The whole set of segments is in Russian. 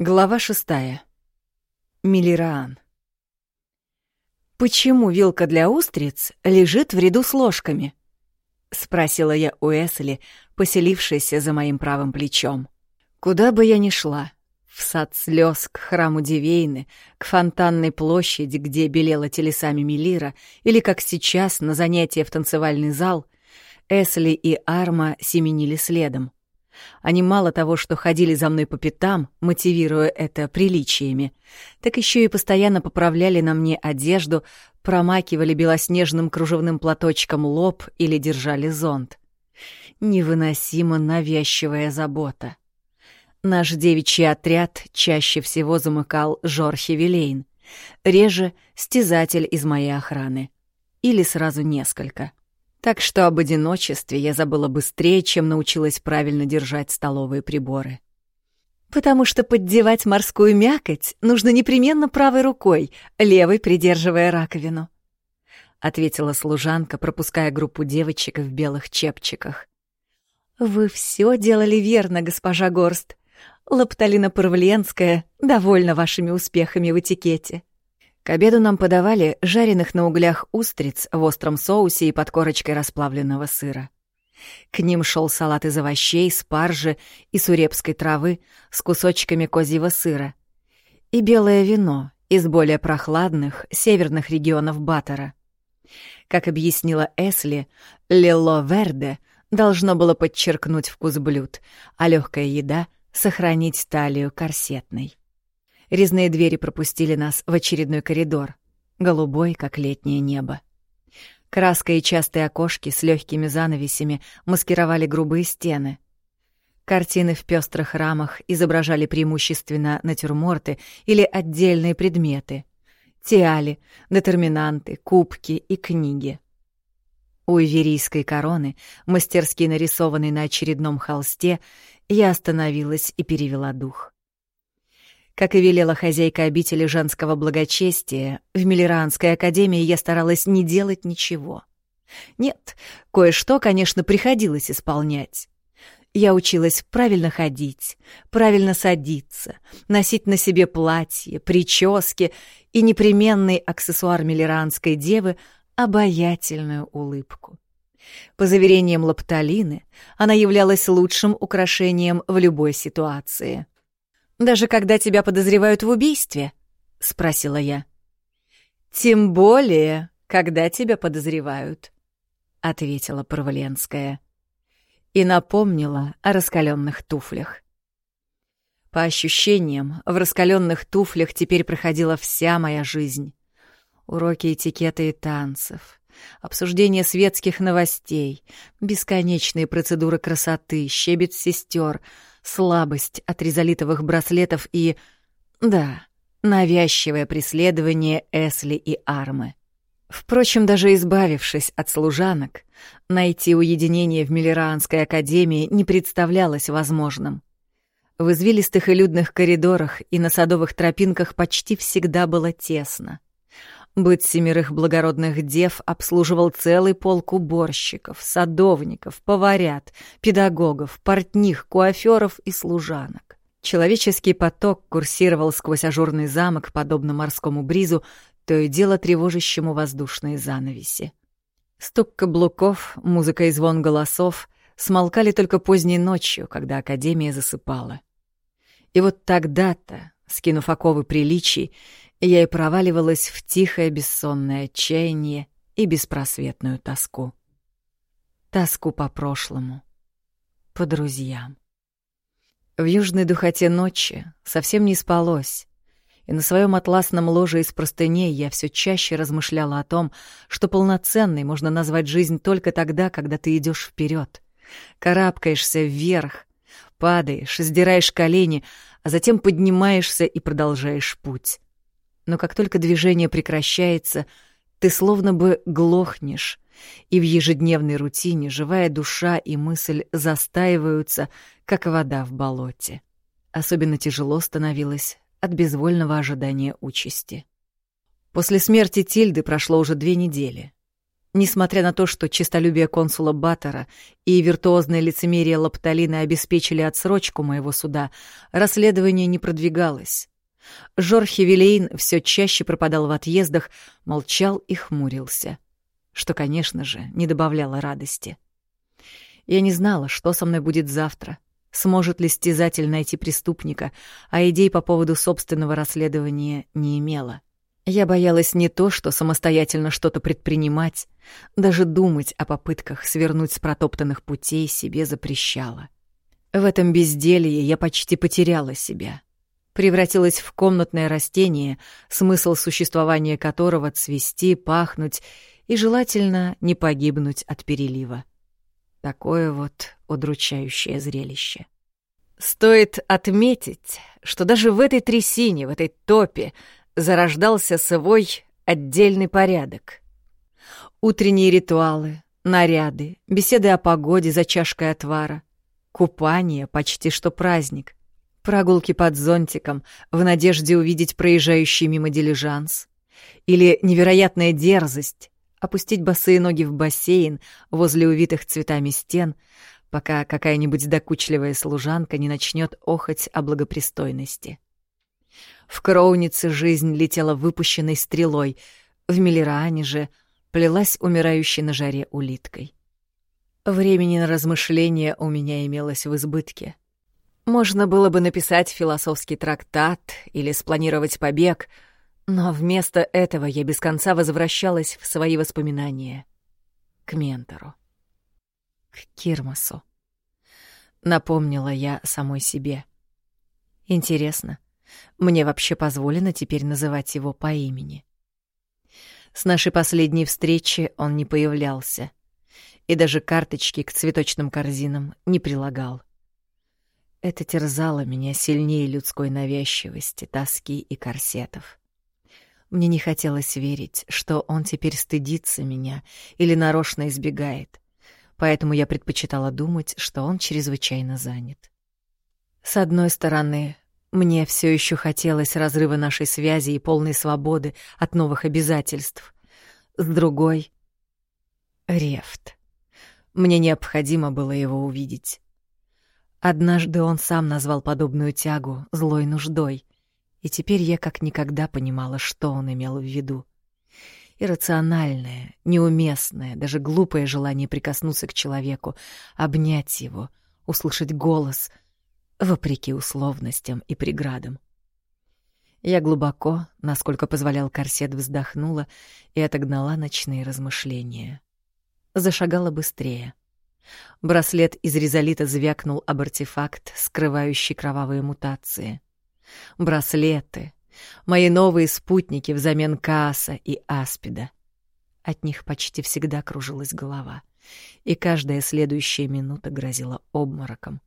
Глава шестая. Миллираан. «Почему вилка для устриц лежит в ряду с ложками?» — спросила я у Эсли, поселившейся за моим правым плечом. Куда бы я ни шла, в сад слез, к храму Дивейны, к фонтанной площади, где белела телесами Мелира, или, как сейчас, на занятия в танцевальный зал, Эсли и Арма семенили следом. Они мало того, что ходили за мной по пятам, мотивируя это приличиями, так еще и постоянно поправляли на мне одежду, промакивали белоснежным кружевным платочком лоб или держали зонт. Невыносимо навязчивая забота. Наш девичий отряд чаще всего замыкал Жорхи Вилейн, реже — стязатель из моей охраны. Или сразу несколько — так что об одиночестве я забыла быстрее, чем научилась правильно держать столовые приборы. «Потому что поддевать морскую мякоть нужно непременно правой рукой, левой придерживая раковину», — ответила служанка, пропуская группу девочек в белых чепчиках. «Вы все делали верно, госпожа Горст. Лапталина Парвленская довольна вашими успехами в этикете». К обеду нам подавали жареных на углях устриц в остром соусе и под корочкой расплавленного сыра. К ним шел салат из овощей, спаржи и сурепской травы с кусочками козьего сыра. И белое вино из более прохладных северных регионов Баттера. Как объяснила Эсли, «Лило Верде» должно было подчеркнуть вкус блюд, а легкая еда — сохранить талию корсетной. Резные двери пропустили нас в очередной коридор, голубой, как летнее небо. Краска и частые окошки с легкими занавесями маскировали грубые стены. Картины в пестрых рамах изображали преимущественно натюрморты или отдельные предметы — тиали, детерминанты, кубки и книги. У иверийской короны, мастерски нарисованной на очередном холсте, я остановилась и перевела дух. Как и велела хозяйка обители женского благочестия, в Миллеранской академии я старалась не делать ничего. Нет, кое-что, конечно, приходилось исполнять. Я училась правильно ходить, правильно садиться, носить на себе платье, прически и непременный аксессуар миллеранской девы — обаятельную улыбку. По заверениям Лапталины, она являлась лучшим украшением в любой ситуации — даже когда тебя подозревают в убийстве?» — спросила я. «Тем более, когда тебя подозревают», — ответила Проваленская. И напомнила о раскаленных туфлях. По ощущениям, в раскаленных туфлях теперь проходила вся моя жизнь. Уроки этикета и танцев, обсуждение светских новостей, бесконечные процедуры красоты, щебет сестер — слабость от резолитовых браслетов и... Да, навязчивое преследование Эсли и Армы. Впрочем, даже избавившись от служанок, найти уединение в Миллеранской академии не представлялось возможным. В извилистых и людных коридорах и на садовых тропинках почти всегда было тесно. Быть семерых благородных дев обслуживал целый полк уборщиков, садовников, поварят, педагогов, портних, куаферов и служанок. Человеческий поток курсировал сквозь ажурный замок, подобно морскому бризу, то и дело тревожащему воздушные занавеси. Стук каблуков, музыка и звон голосов смолкали только поздней ночью, когда Академия засыпала. И вот тогда-то, скинув оковы приличий, я и проваливалась в тихое бессонное отчаяние и беспросветную тоску. Тоску по прошлому, по друзьям. В южной духоте ночи совсем не спалось, и на своем атласном ложе из простыней я все чаще размышляла о том, что полноценной можно назвать жизнь только тогда, когда ты идешь вперед, карабкаешься вверх, падаешь, сдираешь колени, а затем поднимаешься и продолжаешь путь но как только движение прекращается, ты словно бы глохнешь, и в ежедневной рутине живая душа и мысль застаиваются, как вода в болоте. Особенно тяжело становилось от безвольного ожидания участи. После смерти Тильды прошло уже две недели. Несмотря на то, что честолюбие консула Баттера и виртуозное лицемерие Лапталины обеспечили отсрочку моего суда, расследование не продвигалось. Жорхи Вилейн все чаще пропадал в отъездах, молчал и хмурился, что, конечно же, не добавляло радости. Я не знала, что со мной будет завтра, сможет ли стязатель найти преступника, а идей по поводу собственного расследования не имела. Я боялась не то, что самостоятельно что-то предпринимать, даже думать о попытках свернуть с протоптанных путей себе запрещала. В этом безделье я почти потеряла себя. Превратилась в комнатное растение, смысл существования которого — цвести, пахнуть и, желательно, не погибнуть от перелива. Такое вот удручающее зрелище. Стоит отметить, что даже в этой трясине, в этой топе зарождался свой отдельный порядок. Утренние ритуалы, наряды, беседы о погоде за чашкой отвара, купание почти что праздник, прогулки под зонтиком в надежде увидеть проезжающий мимо дилижанс или невероятная дерзость опустить босые ноги в бассейн возле увитых цветами стен, пока какая-нибудь докучливая служанка не начнет охоть о благопристойности. В Кроунице жизнь летела выпущенной стрелой, в Миллеране же плелась умирающей на жаре улиткой. Времени на размышления у меня имелось в избытке. Можно было бы написать философский трактат или спланировать побег — но вместо этого я без конца возвращалась в свои воспоминания. К ментору. К Кирмасу. Напомнила я самой себе. Интересно, мне вообще позволено теперь называть его по имени? С нашей последней встречи он не появлялся. И даже карточки к цветочным корзинам не прилагал. Это терзало меня сильнее людской навязчивости, тоски и корсетов. Мне не хотелось верить, что он теперь стыдится меня или нарочно избегает, поэтому я предпочитала думать, что он чрезвычайно занят. С одной стороны, мне все еще хотелось разрыва нашей связи и полной свободы от новых обязательств. С другой — Рефт. Мне необходимо было его увидеть. Однажды он сам назвал подобную тягу злой нуждой, и теперь я как никогда понимала, что он имел в виду. Иррациональное, неуместное, даже глупое желание прикоснуться к человеку, обнять его, услышать голос, вопреки условностям и преградам. Я глубоко, насколько позволял корсет, вздохнула и отогнала ночные размышления. Зашагала быстрее. Браслет из резолита звякнул об артефакт, скрывающий кровавые мутации браслеты, мои новые спутники взамен Кааса и Аспида. От них почти всегда кружилась голова, и каждая следующая минута грозила обмороком.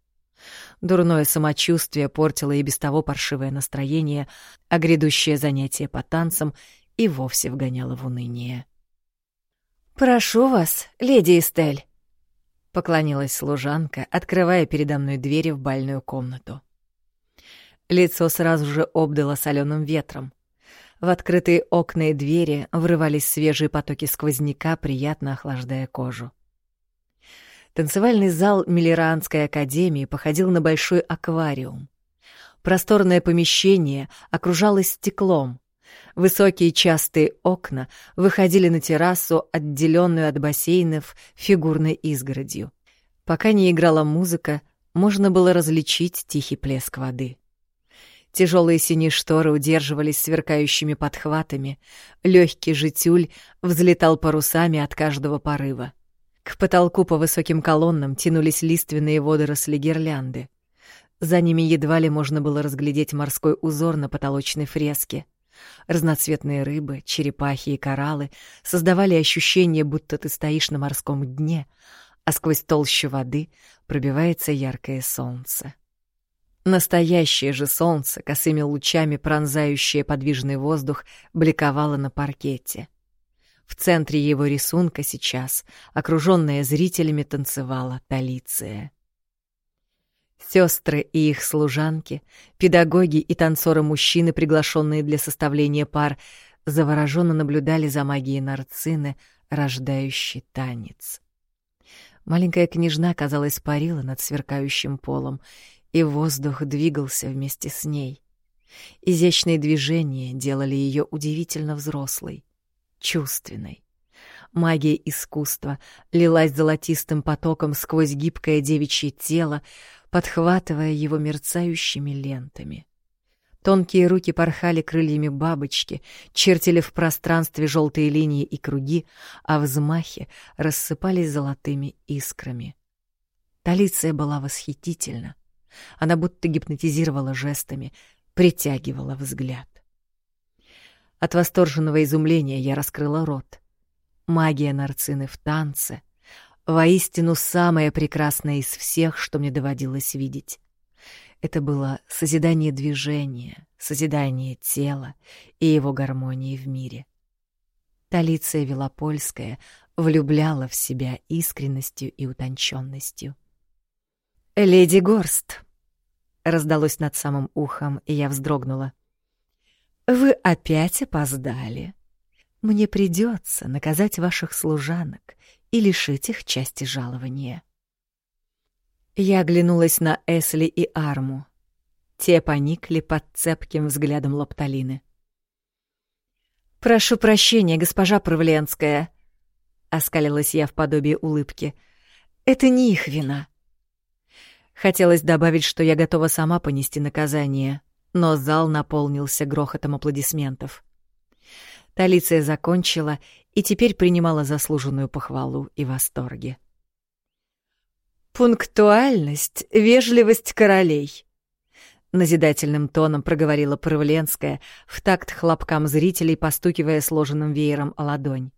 Дурное самочувствие портило и без того паршивое настроение, а грядущее занятие по танцам и вовсе вгоняло в уныние. «Прошу вас, леди Эстель», — поклонилась служанка, открывая передо мной двери в бальную комнату. Лицо сразу же обдало соленым ветром. В открытые окна и двери врывались свежие потоки сквозняка, приятно охлаждая кожу. Танцевальный зал Миллеранской академии походил на большой аквариум. Просторное помещение окружалось стеклом. Высокие частые окна выходили на террасу, отделенную от бассейнов фигурной изгородью. Пока не играла музыка, можно было различить тихий плеск воды. Тяжелые синие шторы удерживались сверкающими подхватами, легкий же тюль взлетал парусами от каждого порыва. К потолку по высоким колоннам тянулись лиственные водоросли гирлянды. За ними едва ли можно было разглядеть морской узор на потолочной фреске. Разноцветные рыбы, черепахи и кораллы создавали ощущение, будто ты стоишь на морском дне, а сквозь толщу воды пробивается яркое солнце. Настоящее же солнце, косыми лучами пронзающее подвижный воздух, бликовало на паркете. В центре его рисунка сейчас, окруженная зрителями, танцевала Талиция. Сестры и их служанки, педагоги и танцоры-мужчины, приглашенные для составления пар, завороженно наблюдали за магией Нарцины, рождающий танец. Маленькая княжна, казалось, парила над сверкающим полом, и воздух двигался вместе с ней. Изящные движения делали ее удивительно взрослой, чувственной. Магия искусства лилась золотистым потоком сквозь гибкое девичье тело, подхватывая его мерцающими лентами. Тонкие руки порхали крыльями бабочки, чертили в пространстве желтые линии и круги, а взмахи рассыпались золотыми искрами. Талиция была восхитительна. Она будто гипнотизировала жестами, притягивала взгляд. От восторженного изумления я раскрыла рот. Магия нарцины в танце — воистину самая прекрасная из всех, что мне доводилось видеть. Это было созидание движения, созидание тела и его гармонии в мире. Талиция Велопольская влюбляла в себя искренностью и утонченностью. «Леди Горст!» раздалось над самым ухом, и я вздрогнула. Вы опять опоздали. Мне придется наказать ваших служанок и лишить их части жалования. Я оглянулась на Эсли и Арму. Те поникли под цепким взглядом Лапталины. «Прошу прощения, госпожа Правленская», — оскалилась я в подобии улыбки. «Это не их вина. Хотелось добавить, что я готова сама понести наказание, но зал наполнился грохотом аплодисментов. Талиция закончила и теперь принимала заслуженную похвалу и восторги. «Пунктуальность, вежливость королей», — назидательным тоном проговорила Правленская в такт хлопкам зрителей, постукивая сложенным веером ладонь.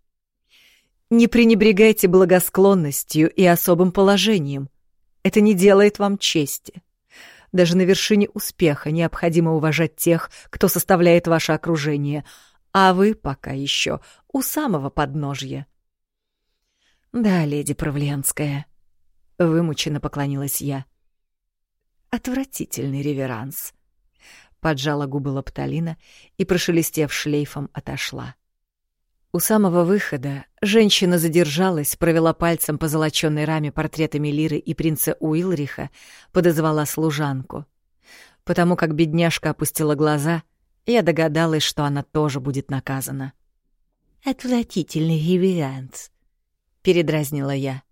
«Не пренебрегайте благосклонностью и особым положением. Это не делает вам чести. Даже на вершине успеха необходимо уважать тех, кто составляет ваше окружение, а вы пока еще у самого подножья. Да, леди Правленская, вымученно поклонилась я. Отвратительный реверанс. Поджала губы Лапталина и, прошелестев шлейфом, отошла. У самого выхода женщина задержалась, провела пальцем по золочёной раме портретами Лиры и принца Уилриха, подозвала служанку. Потому как бедняжка опустила глаза, я догадалась, что она тоже будет наказана. «Отвратительный реверанс», — передразнила я.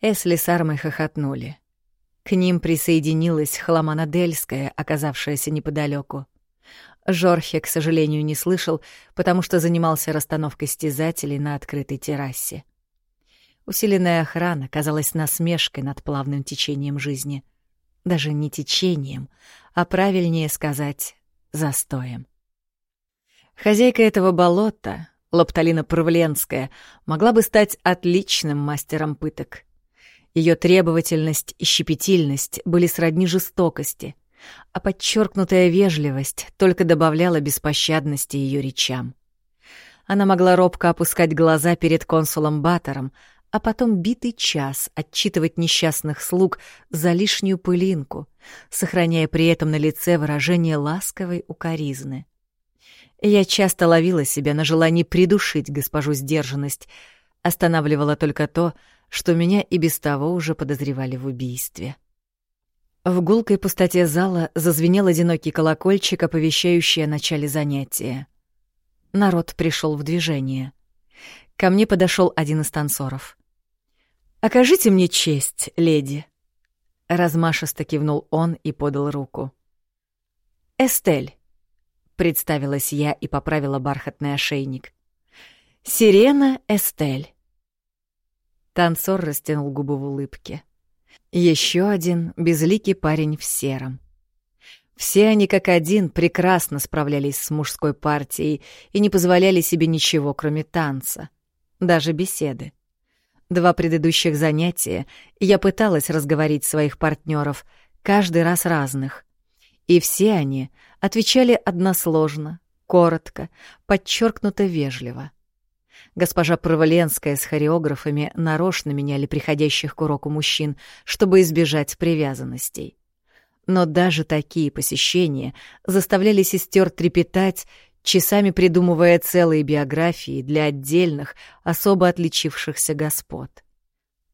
Эсли с Армой хохотнули. К ним присоединилась Хламана Дельская, оказавшаяся неподалеку. Жорхе, к сожалению, не слышал, потому что занимался расстановкой стязателей на открытой террасе. Усиленная охрана казалась насмешкой над плавным течением жизни. Даже не течением, а правильнее сказать — застоем. Хозяйка этого болота, Лапталина Правленская, могла бы стать отличным мастером пыток. Ее требовательность и щепетильность были сродни жестокости, а подчеркнутая вежливость только добавляла беспощадности ее речам. Она могла робко опускать глаза перед консулом Баттером, а потом битый час отчитывать несчастных слуг за лишнюю пылинку, сохраняя при этом на лице выражение ласковой укоризны. Я часто ловила себя на желании придушить госпожу сдержанность, останавливала только то, что меня и без того уже подозревали в убийстве. В гулкой пустоте зала зазвенел одинокий колокольчик, оповещающий о начале занятия. Народ пришел в движение. Ко мне подошел один из танцоров. «Окажите мне честь, леди!» Размашисто кивнул он и подал руку. «Эстель», — представилась я и поправила бархатный ошейник. «Сирена Эстель». Танцор растянул губы в улыбке. Еще один безликий парень в сером. Все они как один прекрасно справлялись с мужской партией и не позволяли себе ничего, кроме танца, даже беседы. Два предыдущих занятия я пыталась разговорить своих партнеров, каждый раз разных. И все они отвечали односложно, коротко, подчеркнуто вежливо. Госпожа Проволенская с хореографами нарочно меняли приходящих к уроку мужчин, чтобы избежать привязанностей. Но даже такие посещения заставляли сестер трепетать, часами придумывая целые биографии для отдельных, особо отличившихся господ.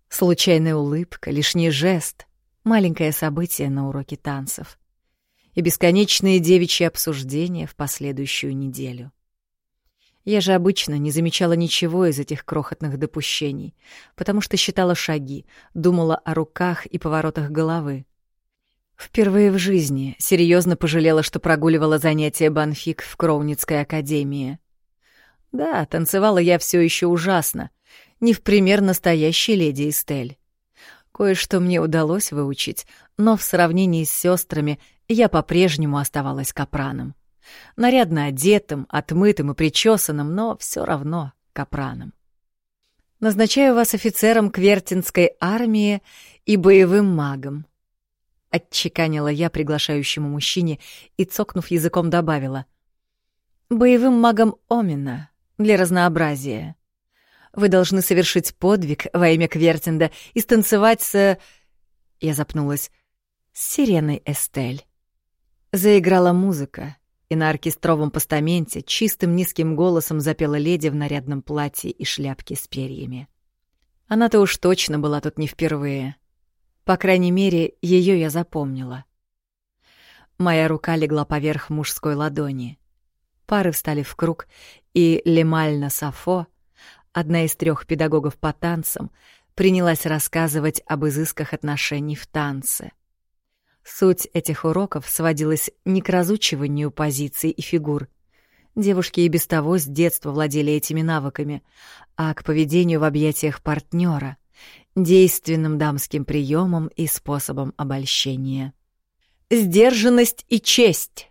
Случайная улыбка, лишний жест, маленькое событие на уроке танцев и бесконечные девичьи обсуждения в последующую неделю. Я же обычно не замечала ничего из этих крохотных допущений, потому что считала шаги, думала о руках и поворотах головы. Впервые в жизни серьезно пожалела, что прогуливала занятия банфик в Кроуницкой академии. Да, танцевала я все еще ужасно, не в пример настоящей леди Эстель. Кое-что мне удалось выучить, но в сравнении с сестрами я по-прежнему оставалась капраном нарядно одетым, отмытым и причесанным, но все равно капраном. Назначаю вас офицером Квертинской армии и боевым магом. Отчеканила я приглашающему мужчине и, цокнув языком, добавила. Боевым магом Омина, для разнообразия. Вы должны совершить подвиг во имя Квертинда и станцевать с... Я запнулась. С сиреной Эстель. Заиграла музыка, и на оркестровом постаменте чистым низким голосом запела леди в нарядном платье и шляпке с перьями. Она-то уж точно была тут не впервые. По крайней мере, ее я запомнила. Моя рука легла поверх мужской ладони. Пары встали в круг, и Лемальна Сафо, одна из трех педагогов по танцам, принялась рассказывать об изысках отношений в танце — Суть этих уроков сводилась не к разучиванию позиций и фигур. Девушки и без того с детства владели этими навыками, а к поведению в объятиях партнера, действенным дамским приемом и способом обольщения. «Сдержанность и честь!»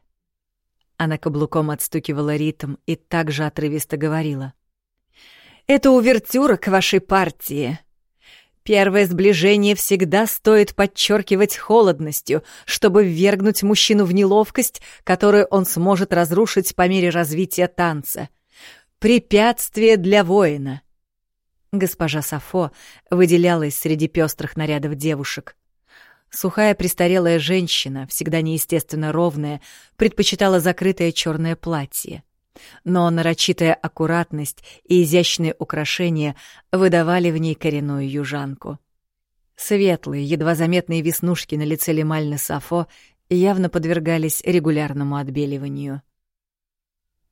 Она каблуком отстукивала ритм и также отрывисто говорила. «Это увертюра к вашей партии. Первое сближение всегда стоит подчеркивать холодностью, чтобы ввергнуть мужчину в неловкость, которую он сможет разрушить по мере развития танца. Препятствие для воина. Госпожа Сафо выделялась среди пестрых нарядов девушек. Сухая престарелая женщина, всегда неестественно ровная, предпочитала закрытое черное платье но нарочитая аккуратность и изящные украшения выдавали в ней коренную южанку. Светлые, едва заметные веснушки на лице Лемальны Сафо явно подвергались регулярному отбеливанию.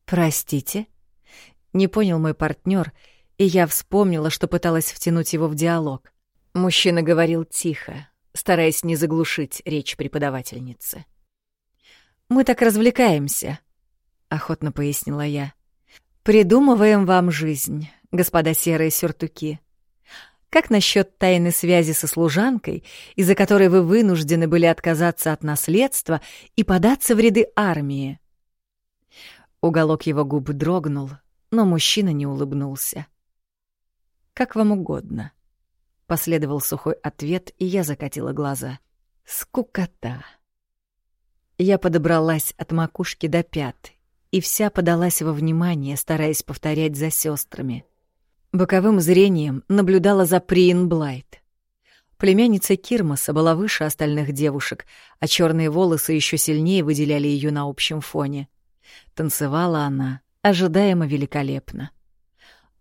«Простите?» — не понял мой партнер, и я вспомнила, что пыталась втянуть его в диалог. Мужчина говорил тихо, стараясь не заглушить речь преподавательницы. «Мы так развлекаемся», охотно пояснила я. Придумываем вам жизнь, господа серые сюртуки. Как насчет тайной связи со служанкой, из-за которой вы вынуждены были отказаться от наследства и податься в ряды армии? Уголок его губ дрогнул, но мужчина не улыбнулся. «Как вам угодно», — последовал сухой ответ, и я закатила глаза. «Скукота». Я подобралась от макушки до пят и вся подалась во внимание, стараясь повторять за сестрами. Боковым зрением наблюдала за Приин Блайт. Племянница Кирмаса была выше остальных девушек, а черные волосы еще сильнее выделяли ее на общем фоне. Танцевала она ожидаемо великолепно.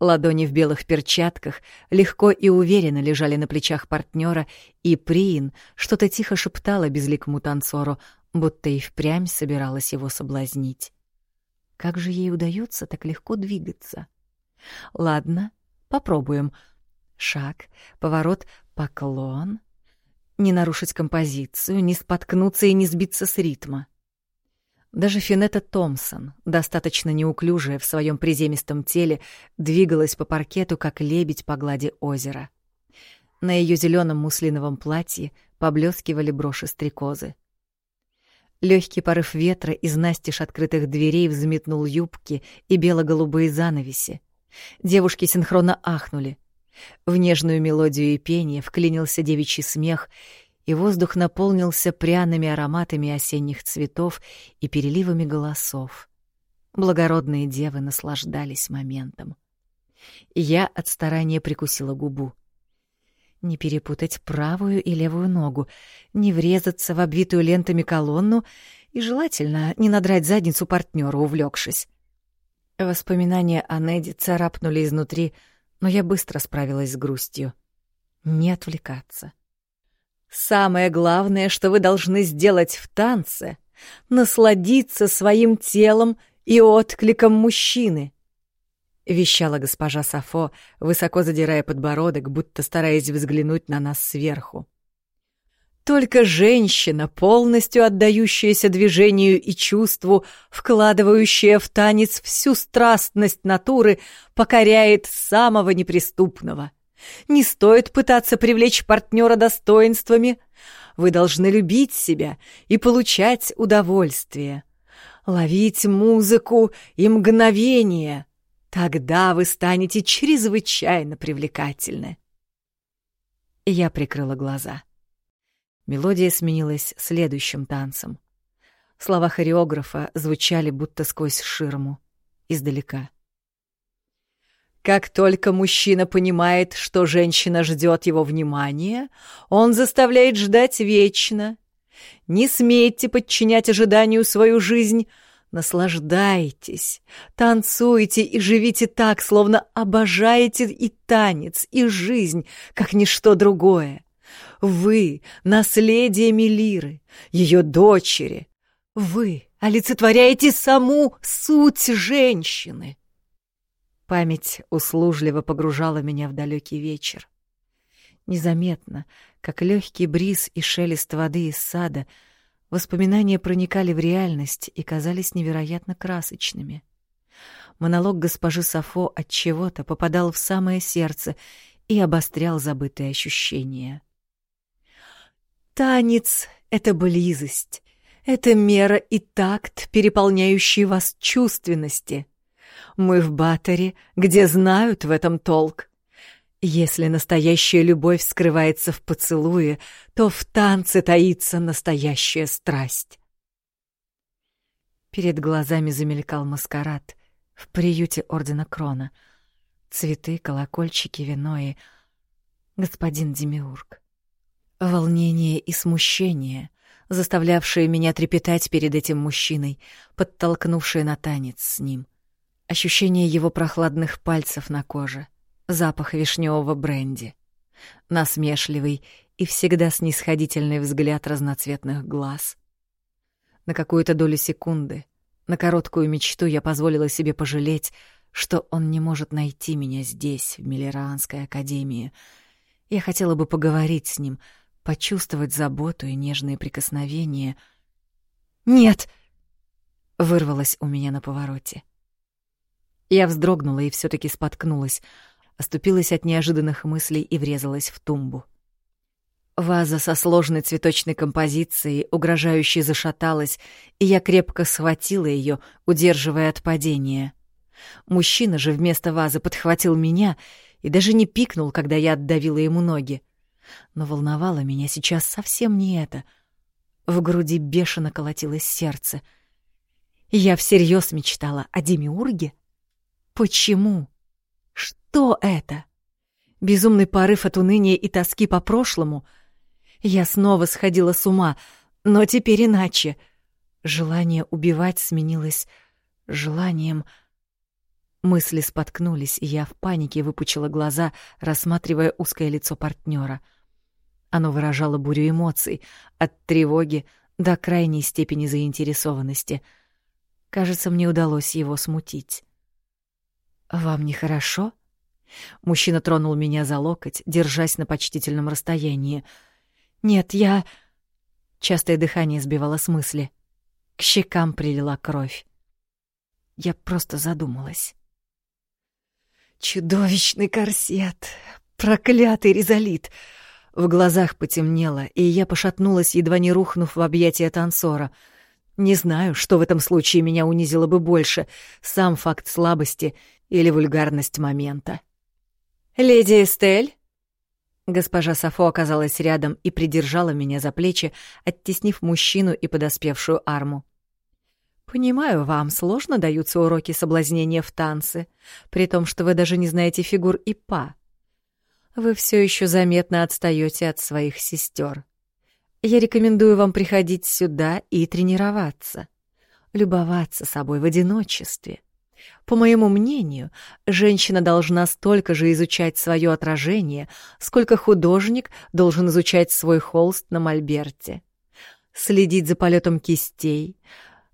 Ладони в белых перчатках легко и уверенно лежали на плечах партнера, и Приин что-то тихо шептала безликому танцору, будто и впрямь собиралась его соблазнить. Как же ей удается так легко двигаться? Ладно, попробуем. Шаг, поворот, поклон. Не нарушить композицию, не споткнуться и не сбиться с ритма. Даже Финета Томпсон, достаточно неуклюжая в своем приземистом теле, двигалась по паркету, как лебедь по глади озера. На ее зеленом муслиновом платье поблескивали броши стрекозы. Легкий порыв ветра из настежь открытых дверей взметнул юбки и бело-голубые занавеси. Девушки синхронно ахнули. В нежную мелодию и пение вклинился девичий смех, и воздух наполнился пряными ароматами осенних цветов и переливами голосов. Благородные девы наслаждались моментом. Я от старания прикусила губу. Не перепутать правую и левую ногу, не врезаться в обвитую лентами колонну и, желательно, не надрать задницу партнёру, увлёкшись. Воспоминания о Неде царапнули изнутри, но я быстро справилась с грустью. Не отвлекаться. Самое главное, что вы должны сделать в танце — насладиться своим телом и откликом мужчины —— вещала госпожа Сафо, высоко задирая подбородок, будто стараясь взглянуть на нас сверху. Только женщина, полностью отдающаяся движению и чувству, вкладывающая в танец всю страстность натуры, покоряет самого неприступного. Не стоит пытаться привлечь партнера достоинствами. Вы должны любить себя и получать удовольствие. Ловить музыку и мгновение. Тогда вы станете чрезвычайно привлекательны. Я прикрыла глаза. Мелодия сменилась следующим танцем. Слова хореографа звучали будто сквозь ширму, издалека. Как только мужчина понимает, что женщина ждет его внимания, он заставляет ждать вечно. Не смейте подчинять ожиданию свою жизнь, наслаждайтесь, танцуйте и живите так, словно обожаете и танец, и жизнь, как ничто другое. Вы — наследие Мелиры, ее дочери. Вы олицетворяете саму суть женщины. Память услужливо погружала меня в далекий вечер. Незаметно, как легкий бриз и шелест воды из сада, воспоминания проникали в реальность и казались невероятно красочными. Монолог госпожи Сафо от чего-то попадал в самое сердце и обострял забытые ощущения. Танец — это близость, это мера и такт, переполняющий вас чувственности. Мы в Батаре, где знают в этом толк. Если настоящая любовь скрывается в поцелуе, то в танце таится настоящая страсть. Перед глазами замелькал маскарад в приюте Ордена Крона. Цветы, колокольчики, вино и... Господин Демиург. Волнение и смущение, заставлявшие меня трепетать перед этим мужчиной, подтолкнувшие на танец с ним. Ощущение его прохладных пальцев на коже, запах вишневого бренди, насмешливый и всегда снисходительный взгляд разноцветных глаз. На какую-то долю секунды, на короткую мечту я позволила себе пожалеть, что он не может найти меня здесь, в Миллеранской академии. Я хотела бы поговорить с ним — почувствовать заботу и нежные прикосновения. «Нет!» — вырвалось у меня на повороте. Я вздрогнула и все таки споткнулась, оступилась от неожиданных мыслей и врезалась в тумбу. Ваза со сложной цветочной композицией угрожающе зашаталась, и я крепко схватила ее, удерживая от падения. Мужчина же вместо вазы подхватил меня и даже не пикнул, когда я отдавила ему ноги. Но волновало меня сейчас совсем не это. В груди бешено колотилось сердце. Я всерьез мечтала о Демиурге? Почему? Что это? Безумный порыв от уныния и тоски по прошлому? Я снова сходила с ума, но теперь иначе. Желание убивать сменилось желанием... Мысли споткнулись, и я в панике выпучила глаза, рассматривая узкое лицо партнера. Оно выражало бурю эмоций, от тревоги до крайней степени заинтересованности. Кажется, мне удалось его смутить. «Вам нехорошо?» Мужчина тронул меня за локоть, держась на почтительном расстоянии. «Нет, я...» Частое дыхание сбивало с мысли. К щекам прилила кровь. Я просто задумалась. Чудовищный корсет! Проклятый резолит! В глазах потемнело, и я пошатнулась, едва не рухнув в объятия танцора. Не знаю, что в этом случае меня унизило бы больше — сам факт слабости или вульгарность момента. «Леди Эстель?» Госпожа Сафо оказалась рядом и придержала меня за плечи, оттеснив мужчину и подоспевшую арму. Понимаю, вам сложно даются уроки соблазнения в танце, при том, что вы даже не знаете фигур и па. Вы все еще заметно отстаете от своих сестер. Я рекомендую вам приходить сюда и тренироваться, любоваться собой в одиночестве. По моему мнению, женщина должна столько же изучать свое отражение, сколько художник должен изучать свой холст на мольберте. Следить за полетом кистей,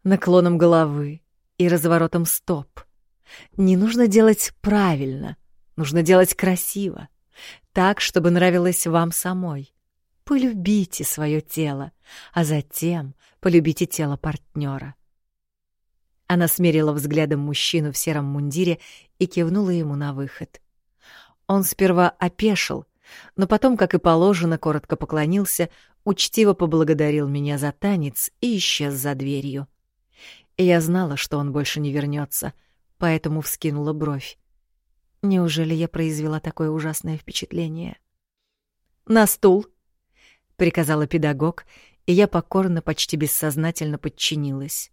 наклоном головы и разворотом стоп. Не нужно делать правильно, нужно делать красиво, так, чтобы нравилось вам самой. Полюбите свое тело, а затем полюбите тело партнера. Она смерила взглядом мужчину в сером мундире и кивнула ему на выход. Он сперва опешил, но потом, как и положено, коротко поклонился, учтиво поблагодарил меня за танец и исчез за дверью. я знала, что он больше не вернется, поэтому вскинула бровь. Неужели я произвела такое ужасное впечатление? «На стул!» — приказала педагог, и я покорно, почти бессознательно подчинилась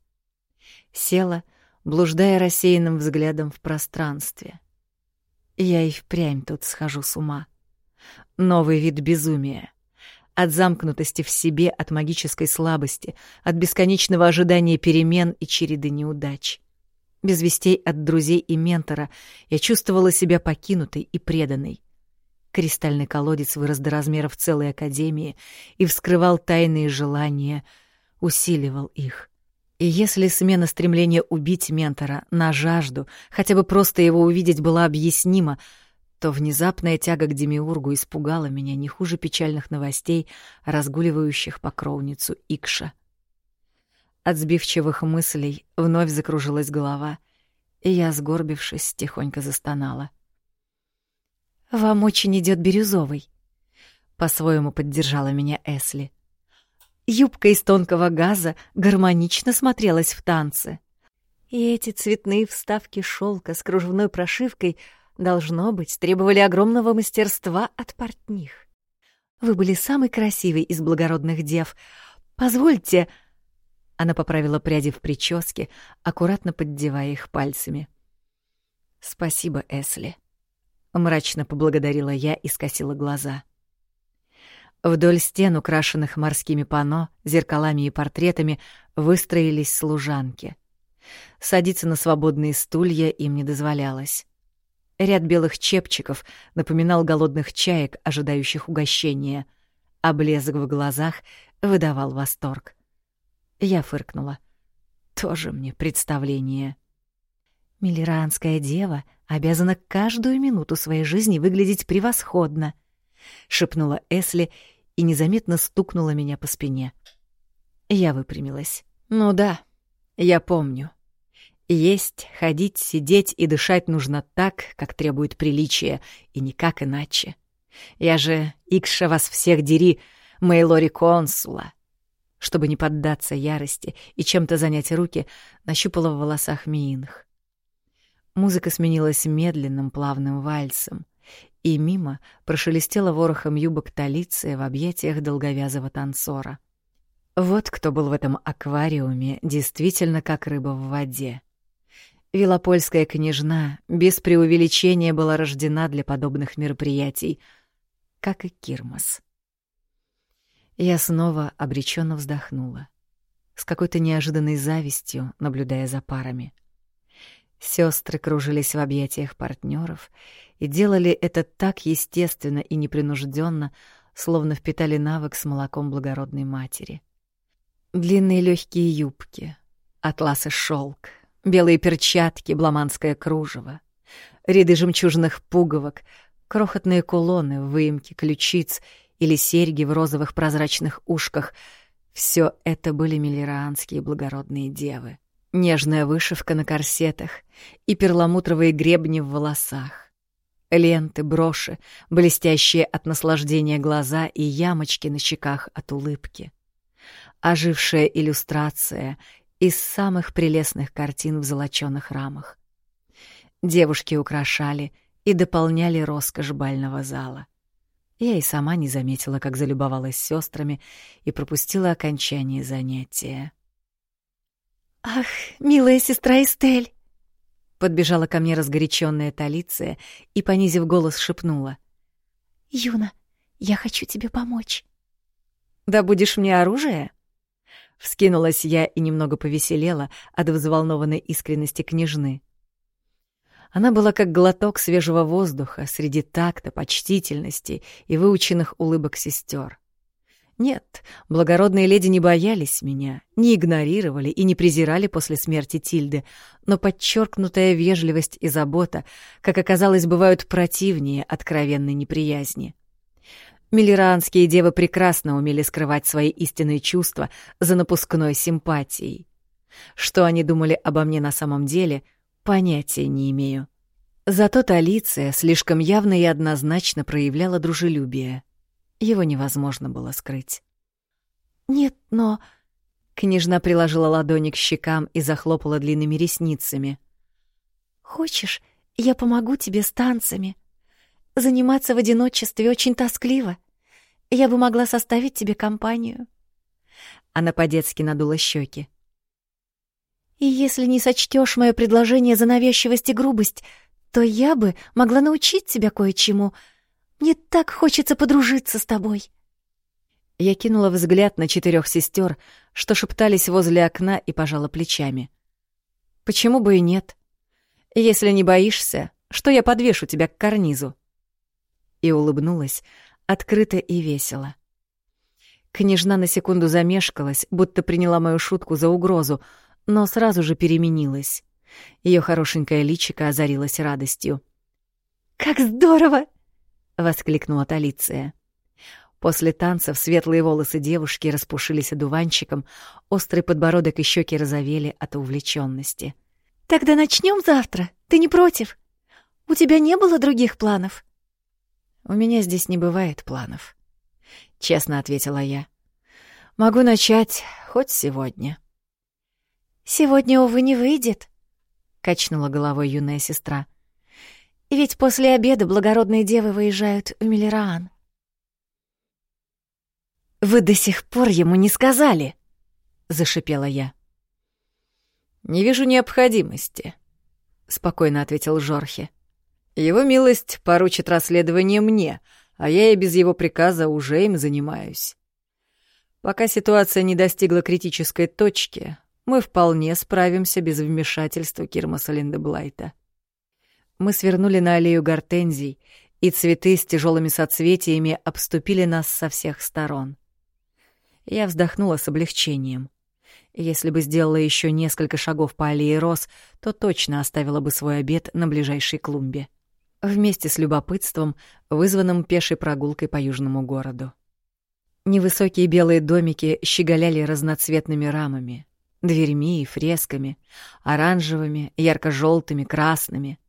села, блуждая рассеянным взглядом в пространстве. Я и впрямь тут схожу с ума. Новый вид безумия. От замкнутости в себе, от магической слабости, от бесконечного ожидания перемен и череды неудач. Без вестей от друзей и ментора я чувствовала себя покинутой и преданной. Кристальный колодец вырос до размеров целой академии и вскрывал тайные желания, усиливал их — и если смена стремления убить ментора на жажду, хотя бы просто его увидеть была объяснима, то внезапная тяга к Демиургу испугала меня не хуже печальных новостей, разгуливающих по кровницу Икша. От сбивчивых мыслей вновь закружилась голова, и я, сгорбившись, тихонько застонала. «Вам очень идет бирюзовый», — по-своему поддержала меня Эсли. Юбка из тонкого газа гармонично смотрелась в танце. И эти цветные вставки шелка с кружевной прошивкой, должно быть, требовали огромного мастерства от портних. Вы были самый красивый из благородных дев. Позвольте... Она поправила пряди в прическе, аккуратно поддевая их пальцами. «Спасибо, Эсли», — мрачно поблагодарила я и скосила глаза. — Вдоль стен, украшенных морскими панно, зеркалами и портретами, выстроились служанки. Садиться на свободные стулья им не дозволялось. Ряд белых чепчиков напоминал голодных чаек, ожидающих угощения, а блеск в глазах выдавал восторг. Я фыркнула. Тоже мне представление. Миллеранская дева обязана каждую минуту своей жизни выглядеть превосходно, — шепнула Эсли и незаметно стукнула меня по спине. Я выпрямилась. «Ну да, я помню. Есть, ходить, сидеть и дышать нужно так, как требует приличия, и никак иначе. Я же, Икша, вас всех дери, Мейлори Консула». Чтобы не поддаться ярости и чем-то занять руки, нащупала в волосах Миинх. Музыка сменилась медленным плавным вальсом и мимо прошелестела ворохом юбок Талиция в объятиях долговязого танцора. Вот кто был в этом аквариуме действительно как рыба в воде. Велопольская княжна без преувеличения была рождена для подобных мероприятий, как и Кирмас. Я снова обреченно вздохнула, с какой-то неожиданной завистью, наблюдая за парами. Сестры кружились в объятиях партнеров и делали это так естественно и непринужденно, словно впитали навык с молоком благородной матери. Длинные легкие юбки, атлас и шелк, белые перчатки, бламанское кружево, ряды жемчужных пуговок, крохотные кулоны в выемке ключиц или серьги в розовых прозрачных ушках — все это были миллеранские благородные девы. Нежная вышивка на корсетах и перламутровые гребни в волосах ленты, броши, блестящие от наслаждения глаза и ямочки на щеках от улыбки. Ожившая иллюстрация из самых прелестных картин в золочёных рамах. Девушки украшали и дополняли роскошь бального зала. Я и сама не заметила, как залюбовалась сестрами и пропустила окончание занятия. «Ах, милая сестра Эстель!» Подбежала ко мне разгоряченная Талиция и, понизив голос, шепнула. «Юна, я хочу тебе помочь». «Да будешь мне оружие?» Вскинулась я и немного повеселела от взволнованной искренности княжны. Она была как глоток свежего воздуха среди такта, почтительности и выученных улыбок сестер. Нет, благородные леди не боялись меня, не игнорировали и не презирали после смерти Тильды, но подчеркнутая вежливость и забота, как оказалось, бывают противнее откровенной неприязни. Миллеранские девы прекрасно умели скрывать свои истинные чувства за напускной симпатией. Что они думали обо мне на самом деле, понятия не имею. Зато Талиция слишком явно и однозначно проявляла дружелюбие — его невозможно было скрыть. «Нет, но...» Княжна приложила ладони к щекам и захлопала длинными ресницами. «Хочешь, я помогу тебе с танцами? Заниматься в одиночестве очень тоскливо. Я бы могла составить тебе компанию». Она по-детски надула щеки. «И если не сочтешь мое предложение за навязчивость и грубость, то я бы могла научить тебя кое-чему — мне так хочется подружиться с тобой. Я кинула взгляд на четырех сестер, что шептались возле окна, и пожала плечами. Почему бы и нет? Если не боишься, что я подвешу тебя к карнизу? И улыбнулась, открыто и весело. Княжна на секунду замешкалась, будто приняла мою шутку за угрозу, но сразу же переменилась. Ее хорошенькое личико озарилось радостью. «Как здорово!» — воскликнула Талиция. После танцев светлые волосы девушки распушились одуванчиком, острый подбородок и щеки розовели от увлеченности. «Тогда начнем завтра. Ты не против? У тебя не было других планов?» «У меня здесь не бывает планов», — честно ответила я. «Могу начать хоть сегодня». «Сегодня, увы, не выйдет», — качнула головой юная сестра. Ведь после обеда благородные девы выезжают в Миллераан. «Вы до сих пор ему не сказали!» — зашипела я. «Не вижу необходимости», — спокойно ответил Жорхе. «Его милость поручит расследование мне, а я и без его приказа уже им занимаюсь. Пока ситуация не достигла критической точки, мы вполне справимся без вмешательства Кирмаса Линдеблайта». Мы свернули на аллею гортензий, и цветы с тяжелыми соцветиями обступили нас со всех сторон. Я вздохнула с облегчением. Если бы сделала еще несколько шагов по аллее роз, то точно оставила бы свой обед на ближайшей клумбе. Вместе с любопытством, вызванным пешей прогулкой по южному городу. Невысокие белые домики щеголяли разноцветными рамами, дверьми и фресками, оранжевыми, ярко-желтыми, красными —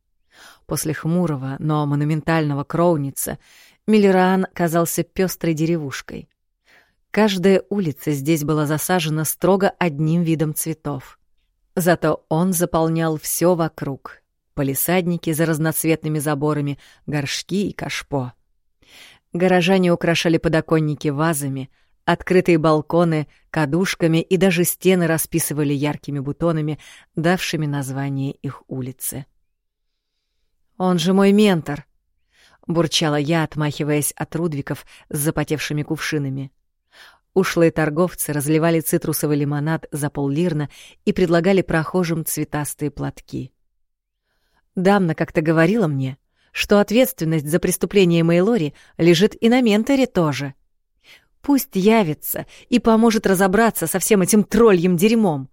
После хмурого, но монументального Кроуница Миллеран казался пестрой деревушкой. Каждая улица здесь была засажена строго одним видом цветов. Зато он заполнял все вокруг. Полисадники за разноцветными заборами, горшки и кашпо. Горожане украшали подоконники вазами, открытые балконы — кадушками и даже стены расписывали яркими бутонами, давшими название их улице. Он же мой ментор!» — бурчала я, отмахиваясь от Рудвиков с запотевшими кувшинами. Ушлые торговцы разливали цитрусовый лимонад за поллирна и предлагали прохожим цветастые платки. Дамна как-то говорила мне, что ответственность за преступление Мейлори лежит и на менторе тоже. Пусть явится и поможет разобраться со всем этим тролльем дерьмом.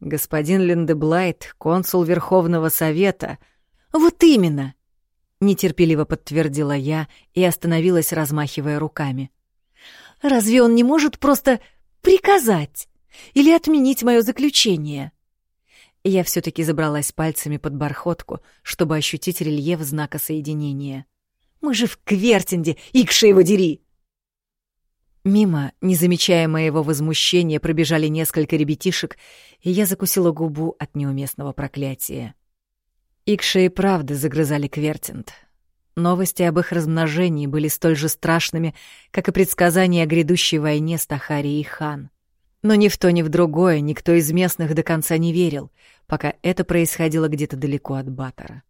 Господин Линдеблайт, консул Верховного Совета — «Вот именно!» — нетерпеливо подтвердила я и остановилась, размахивая руками. «Разве он не может просто приказать или отменить мое заключение?» Я все-таки забралась пальцами под бархотку, чтобы ощутить рельеф знака соединения. «Мы же в Квертинде, икши его дери!» Мимо, не замечая моего возмущения, пробежали несколько ребятишек, и я закусила губу от неуместного проклятия. Икши и правда загрызали Квертинт. Новости об их размножении были столь же страшными, как и предсказания о грядущей войне с Тахари и Хан. Но ни в то, ни в другое никто из местных до конца не верил, пока это происходило где-то далеко от Батора.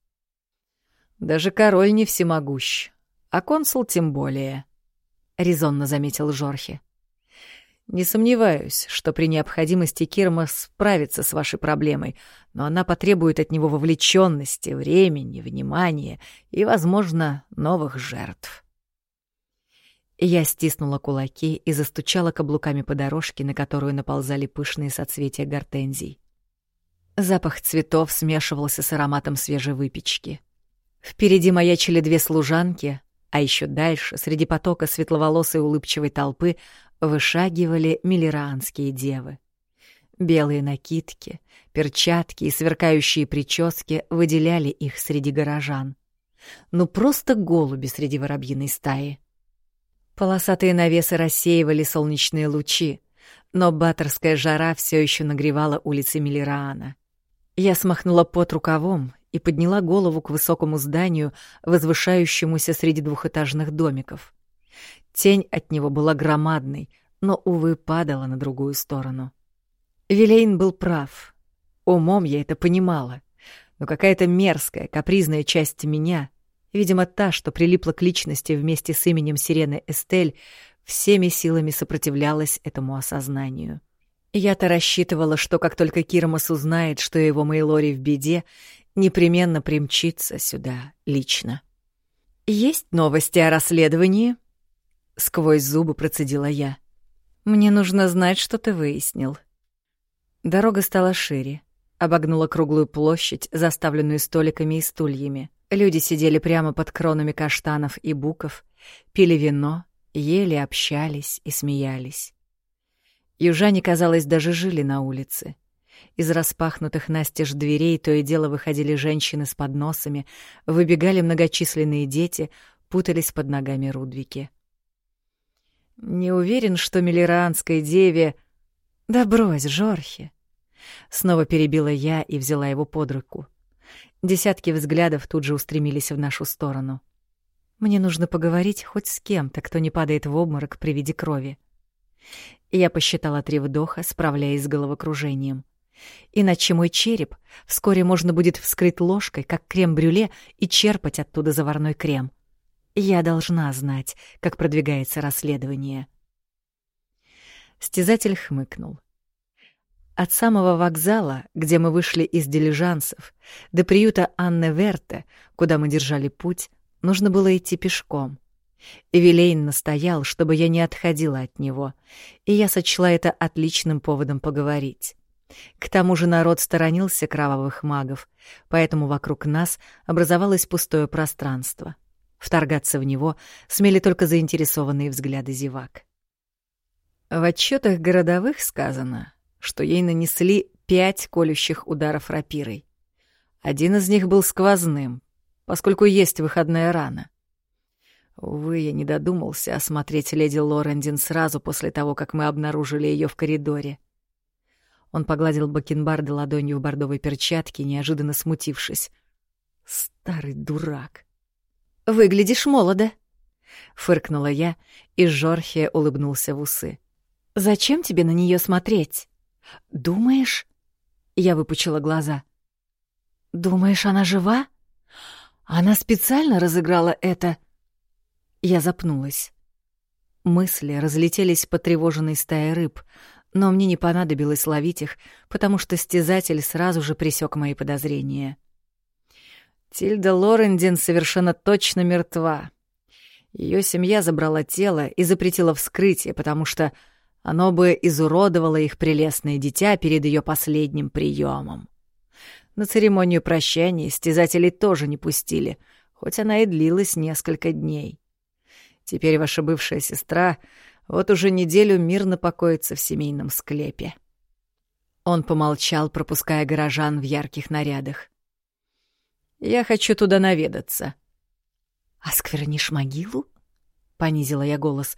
«Даже король не всемогущ, а консул тем более», — резонно заметил Жорхи. Не сомневаюсь, что при необходимости Кирма справится с вашей проблемой, но она потребует от него вовлеченности, времени, внимания и, возможно, новых жертв. Я стиснула кулаки и застучала каблуками по дорожке, на которую наползали пышные соцветия гортензий. Запах цветов смешивался с ароматом свежей выпечки. Впереди маячили две служанки, а еще дальше, среди потока светловолосой улыбчивой толпы, вышагивали милеранские девы. Белые накидки, перчатки и сверкающие прически выделяли их среди горожан. Ну просто голуби среди воробьиной стаи. Полосатые навесы рассеивали солнечные лучи, но баттерская жара все еще нагревала улицы Миллераана. Я смахнула пот рукавом и подняла голову к высокому зданию, возвышающемуся среди двухэтажных домиков. Тень от него была громадной, но, увы, падала на другую сторону. Вилейн был прав. Умом я это понимала. Но какая-то мерзкая, капризная часть меня, видимо, та, что прилипла к личности вместе с именем Сирены Эстель, всеми силами сопротивлялась этому осознанию. Я-то рассчитывала, что как только Кирмас узнает, что его Мейлори в беде, непременно примчится сюда лично. «Есть новости о расследовании?» Сквозь зубы процедила я. «Мне нужно знать, что ты выяснил». Дорога стала шире, обогнула круглую площадь, заставленную столиками и стульями. Люди сидели прямо под кронами каштанов и буков, пили вино, ели, общались и смеялись. Южане, казалось, даже жили на улице. Из распахнутых настежь дверей то и дело выходили женщины с подносами, выбегали многочисленные дети, путались под ногами Рудвики. Не уверен, что миллеранской деве... Да брось, Жорхи. Снова перебила я и взяла его под руку. Десятки взглядов тут же устремились в нашу сторону. Мне нужно поговорить хоть с кем-то, кто не падает в обморок при виде крови. Я посчитала три вдоха, справляясь с головокружением. Иначе мой череп вскоре можно будет вскрыть ложкой, как крем-брюле, и черпать оттуда заварной крем. Я должна знать, как продвигается расследование. Стязатель хмыкнул. От самого вокзала, где мы вышли из дилижансов, до приюта Анны Верте, куда мы держали путь, нужно было идти пешком. Эвелейн настоял, чтобы я не отходила от него, и я сочла это отличным поводом поговорить. К тому же народ сторонился кровавых магов, поэтому вокруг нас образовалось пустое пространство — Вторгаться в него смели только заинтересованные взгляды зевак. В отчетах городовых сказано, что ей нанесли пять колющих ударов рапирой. Один из них был сквозным, поскольку есть выходная рана. Увы, я не додумался осмотреть леди Лорендин сразу после того, как мы обнаружили ее в коридоре. Он погладил бакенбарды ладонью в бордовой перчатке, неожиданно смутившись. Старый дурак. Выглядишь молодо», — фыркнула я, и Жорхе улыбнулся в усы. «Зачем тебе на нее смотреть? Думаешь?» Я выпучила глаза. «Думаешь, она жива? Она специально разыграла это?» Я запнулась. Мысли разлетелись по тревоженной стае рыб, но мне не понадобилось ловить их, потому что стезатель сразу же пресек мои подозрения. Тильда Лорендин совершенно точно мертва. Ее семья забрала тело и запретила вскрытие, потому что оно бы изуродовало их прелестное дитя перед ее последним приемом. На церемонию прощания стязателей тоже не пустили, хоть она и длилась несколько дней. Теперь ваша бывшая сестра вот уже неделю мирно покоится в семейном склепе. Он помолчал, пропуская горожан в ярких нарядах. Я хочу туда наведаться». «Осквернишь могилу?» — понизила я голос.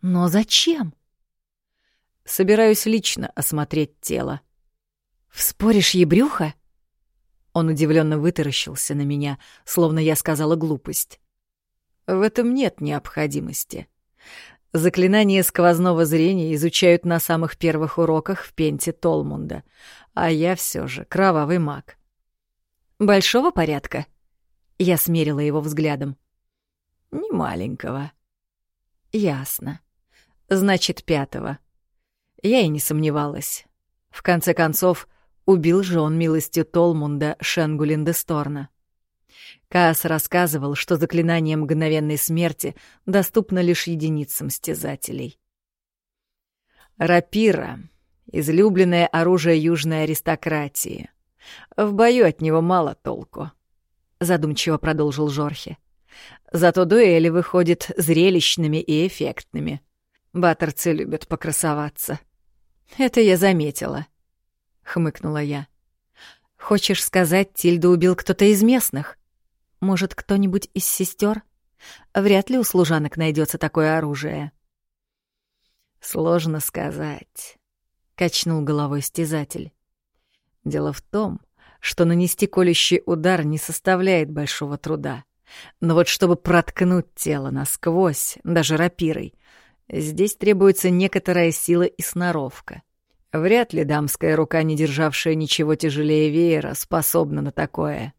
«Но зачем?» «Собираюсь лично осмотреть тело». «Вспоришь ебрюха?» Он удивленно вытаращился на меня, словно я сказала глупость. «В этом нет необходимости. Заклинание сквозного зрения изучают на самых первых уроках в пенте Толмунда, а я все же кровавый маг. Большого порядка? Я смерила его взглядом. Не маленького. Ясно. Значит, пятого. Я и не сомневалась. В конце концов, убил же он милостью Толмунда Шенгулиндесторна. Каас рассказывал, что заклинание мгновенной смерти доступно лишь единицам стязателей. Рапира — излюбленное оружие южной аристократии. В бою от него мало толку, — задумчиво продолжил Жорхе. Зато дуэли выходят зрелищными и эффектными. Баттерцы любят покрасоваться. Это я заметила, — хмыкнула я. Хочешь сказать, Тильду убил кто-то из местных? Может, кто-нибудь из сестер? Вряд ли у служанок найдется такое оружие. Сложно сказать, качнул головой стезатель. Дело в том, что нанести колющий удар не составляет большого труда. Но вот чтобы проткнуть тело насквозь, даже рапирой, здесь требуется некоторая сила и сноровка. Вряд ли дамская рука, не державшая ничего тяжелее веера, способна на такое.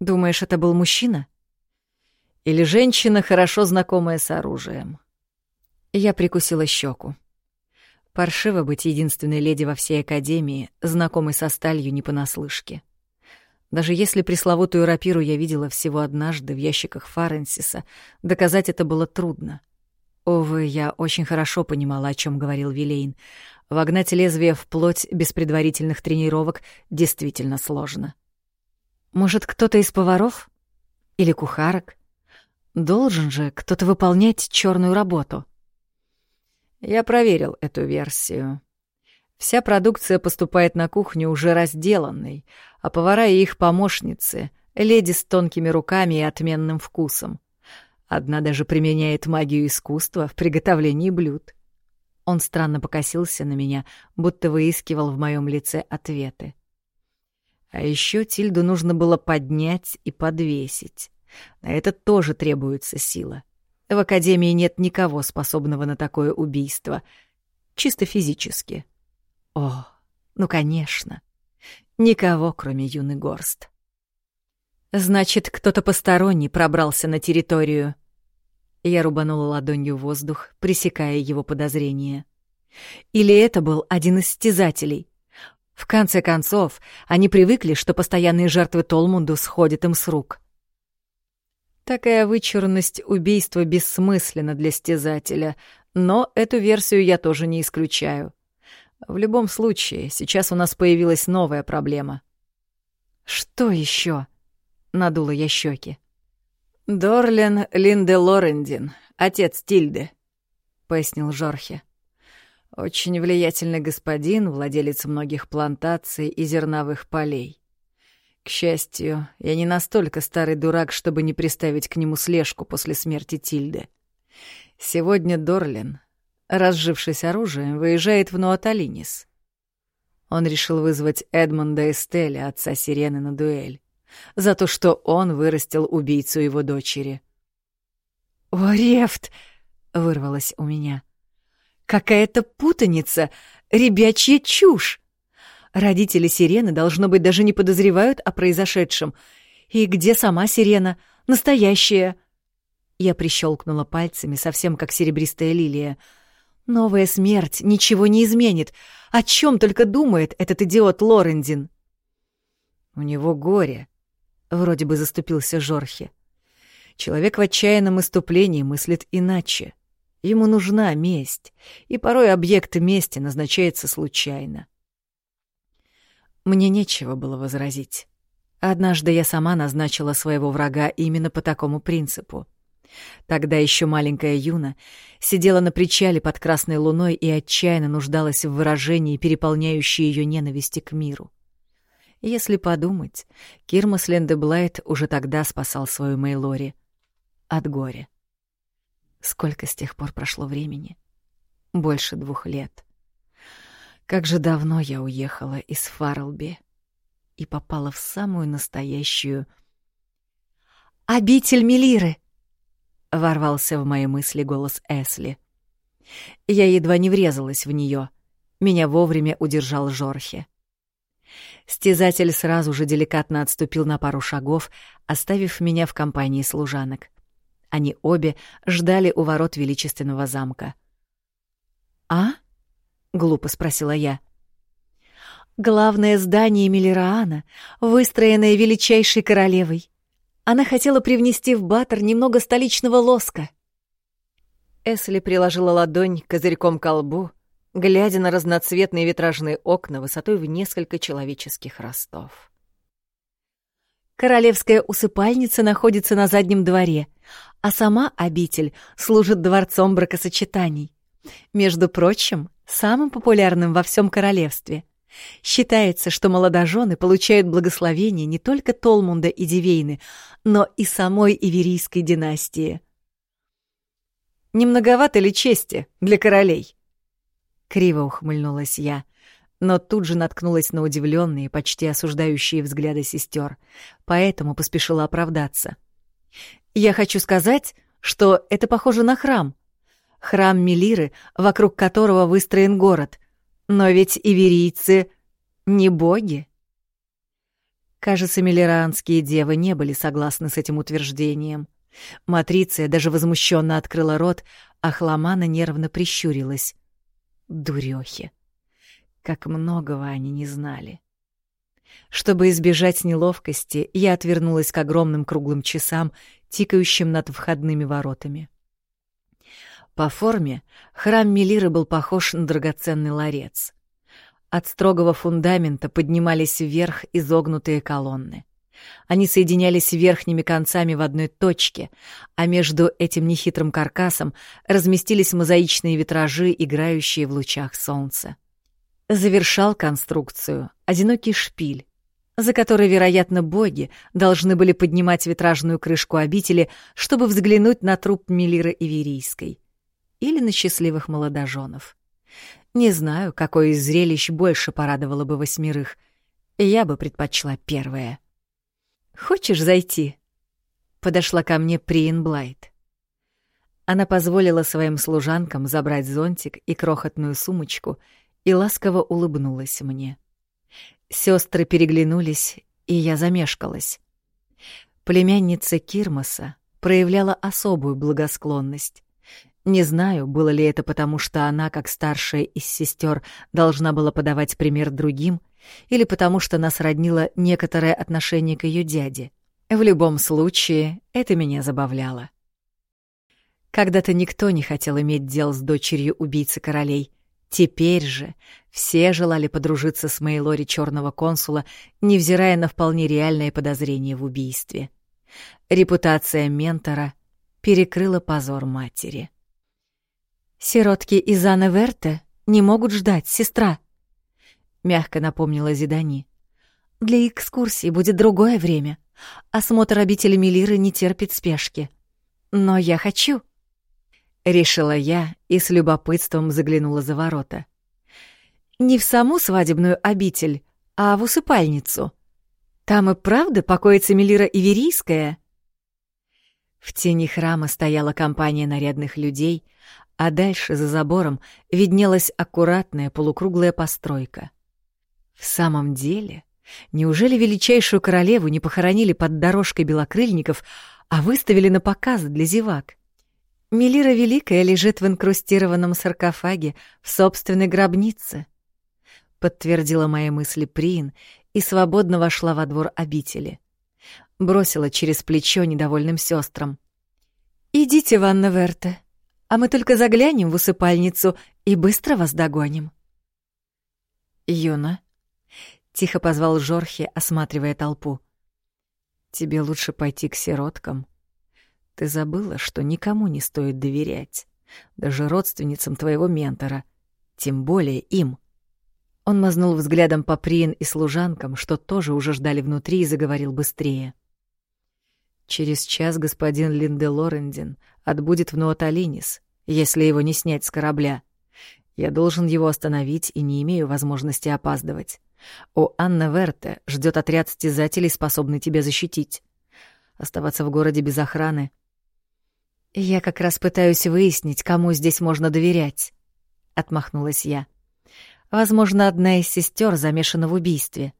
Думаешь, это был мужчина? Или женщина, хорошо знакомая с оружием? Я прикусила щеку. Паршиво быть единственной леди во всей Академии, знакомой со сталью не понаслышке. Даже если пресловутую рапиру я видела всего однажды в ящиках Фаренсиса, доказать это было трудно. Увы, я очень хорошо понимала, о чем говорил Вилейн. Вогнать лезвие в плоть без предварительных тренировок действительно сложно. Может, кто-то из поваров? Или кухарок? Должен же кто-то выполнять черную работу. Я проверил эту версию. Вся продукция поступает на кухню уже разделанной, а повара и их помощницы — леди с тонкими руками и отменным вкусом. Одна даже применяет магию искусства в приготовлении блюд. Он странно покосился на меня, будто выискивал в моем лице ответы. А еще Тильду нужно было поднять и подвесить. На это тоже требуется сила. В Академии нет никого, способного на такое убийство. Чисто физически. О, ну, конечно. Никого, кроме юный горст. Значит, кто-то посторонний пробрался на территорию. Я рубанула ладонью воздух, пресекая его подозрения. Или это был один из стязателей? В конце концов, они привыкли, что постоянные жертвы Толмунду сходят им с рук. Такая вычурность убийства бессмысленна для стязателя, но эту версию я тоже не исключаю. В любом случае, сейчас у нас появилась новая проблема. «Что еще? надула я щеки. «Дорлен Линде Лорендин, отец Тильды», — пояснил Жорхе. Очень влиятельный господин, владелец многих плантаций и зерновых полей. К счастью, я не настолько старый дурак, чтобы не приставить к нему слежку после смерти Тильды. Сегодня Дорлин, разжившись оружием, выезжает в Нуаталинис. Он решил вызвать Эдмонда Эстеля, отца Сирены, на дуэль. За то, что он вырастил убийцу его дочери. «О, Рефт!» — вырвалось у меня. Какая-то путаница, ребячья чушь. Родители Сирены, должно быть, даже не подозревают о произошедшем. И где сама Сирена? Настоящая. Я прищелкнула пальцами, совсем как серебристая лилия. Новая смерть ничего не изменит. О чем только думает этот идиот Лорендин? У него горе. Вроде бы заступился Жорхе. Человек в отчаянном иступлении мыслит иначе. Ему нужна месть, и порой объект мести назначается случайно. Мне нечего было возразить. Однажды я сама назначила своего врага именно по такому принципу. Тогда еще маленькая Юна сидела на причале под красной луной и отчаянно нуждалась в выражении, переполняющей ее ненависти к миру. Если подумать, Кирмас Лендеблайт уже тогда спасал свою Мейлори от горя. Сколько с тех пор прошло времени? Больше двух лет. Как же давно я уехала из Фарлби и попала в самую настоящую... «Обитель Мелиры!» — ворвался в мои мысли голос Эсли. Я едва не врезалась в нее. Меня вовремя удержал Жорхе. Стязатель сразу же деликатно отступил на пару шагов, оставив меня в компании служанок. Они обе ждали у ворот величественного замка. «А? глупо спросила я. Главное здание Миллераана, выстроенное величайшей королевой. Она хотела привнести в Баттер немного столичного лоска. Эсли приложила ладонь козырьком к колбу, глядя на разноцветные витражные окна высотой в несколько человеческих ростов. Королевская усыпальница находится на заднем дворе, а сама обитель служит дворцом бракосочетаний. Между прочим, самым популярным во всем королевстве. Считается, что молодожены получают благословение не только Толмунда и Дивейны, но и самой Иверийской династии. «Не многовато ли чести для королей?» Криво ухмыльнулась я, но тут же наткнулась на удивленные, почти осуждающие взгляды сестер, поэтому поспешила оправдаться. «Я хочу сказать, что это похоже на храм. Храм Мелиры, вокруг которого выстроен город. Но ведь иверийцы не боги». Кажется, милеранские девы не были согласны с этим утверждением. Матриция даже возмущенно открыла рот, а Хламана нервно прищурилась. Дурёхи. Как многого они не знали. Чтобы избежать неловкости, я отвернулась к огромным круглым часам, тикающим над входными воротами. По форме храм Мелиры был похож на драгоценный ларец. От строгого фундамента поднимались вверх изогнутые колонны. Они соединялись верхними концами в одной точке, а между этим нехитрым каркасом разместились мозаичные витражи, играющие в лучах солнца. Завершал конструкцию одинокий шпиль, за который, вероятно, боги должны были поднимать витражную крышку обители, чтобы взглянуть на труп Мелиры Иверийской или на счастливых молодоженов. Не знаю, какое из зрелищ больше порадовало бы восьмерых. Я бы предпочла первое. «Хочешь зайти?» Подошла ко мне Приин Блайт. Она позволила своим служанкам забрать зонтик и крохотную сумочку и ласково улыбнулась мне. Сестры переглянулись, и я замешкалась. Племянница Кирмаса проявляла особую благосклонность. Не знаю, было ли это потому, что она, как старшая из сестер, должна была подавать пример другим, или потому что нас роднило некоторое отношение к ее дяде. В любом случае, это меня забавляло. Когда-то никто не хотел иметь дел с дочерью убийцы королей. Теперь же все желали подружиться с Мейлори черного консула, невзирая на вполне реальное подозрение в убийстве. Репутация ментора перекрыла позор матери. «Сиротки из Анны Верте не могут ждать, сестра», — мягко напомнила Зидани. «Для экскурсии будет другое время. Осмотр обители Мелиры не терпит спешки. Но я хочу». Решила я и с любопытством заглянула за ворота. «Не в саму свадебную обитель, а в усыпальницу. Там и правда покоится Мелира Иверийская?» В тени храма стояла компания нарядных людей, а дальше, за забором, виднелась аккуратная полукруглая постройка. В самом деле, неужели величайшую королеву не похоронили под дорожкой белокрыльников, а выставили на показ для зевак? Мелира Великая лежит в инкрустированном саркофаге в собственной гробнице, подтвердила мои мысли Приин и свободно вошла во двор обители. Бросила через плечо недовольным сестрам. «Идите, Ванна Верте, а мы только заглянем в усыпальницу и быстро вас догоним». «Юна», Тихо позвал Жорхи, осматривая толпу. «Тебе лучше пойти к сироткам. Ты забыла, что никому не стоит доверять, даже родственницам твоего ментора, тем более им». Он мазнул взглядом по Приен и служанкам, что тоже уже ждали внутри, и заговорил быстрее. «Через час господин Линде Лорендин отбудет в Нуаталинис, если его не снять с корабля. Я должен его остановить и не имею возможности опаздывать. У Анны Верте ждет отряд стязателей, способный тебя защитить. Оставаться в городе без охраны. Я как раз пытаюсь выяснить, кому здесь можно доверять, отмахнулась я. Возможно, одна из сестер замешана в убийстве.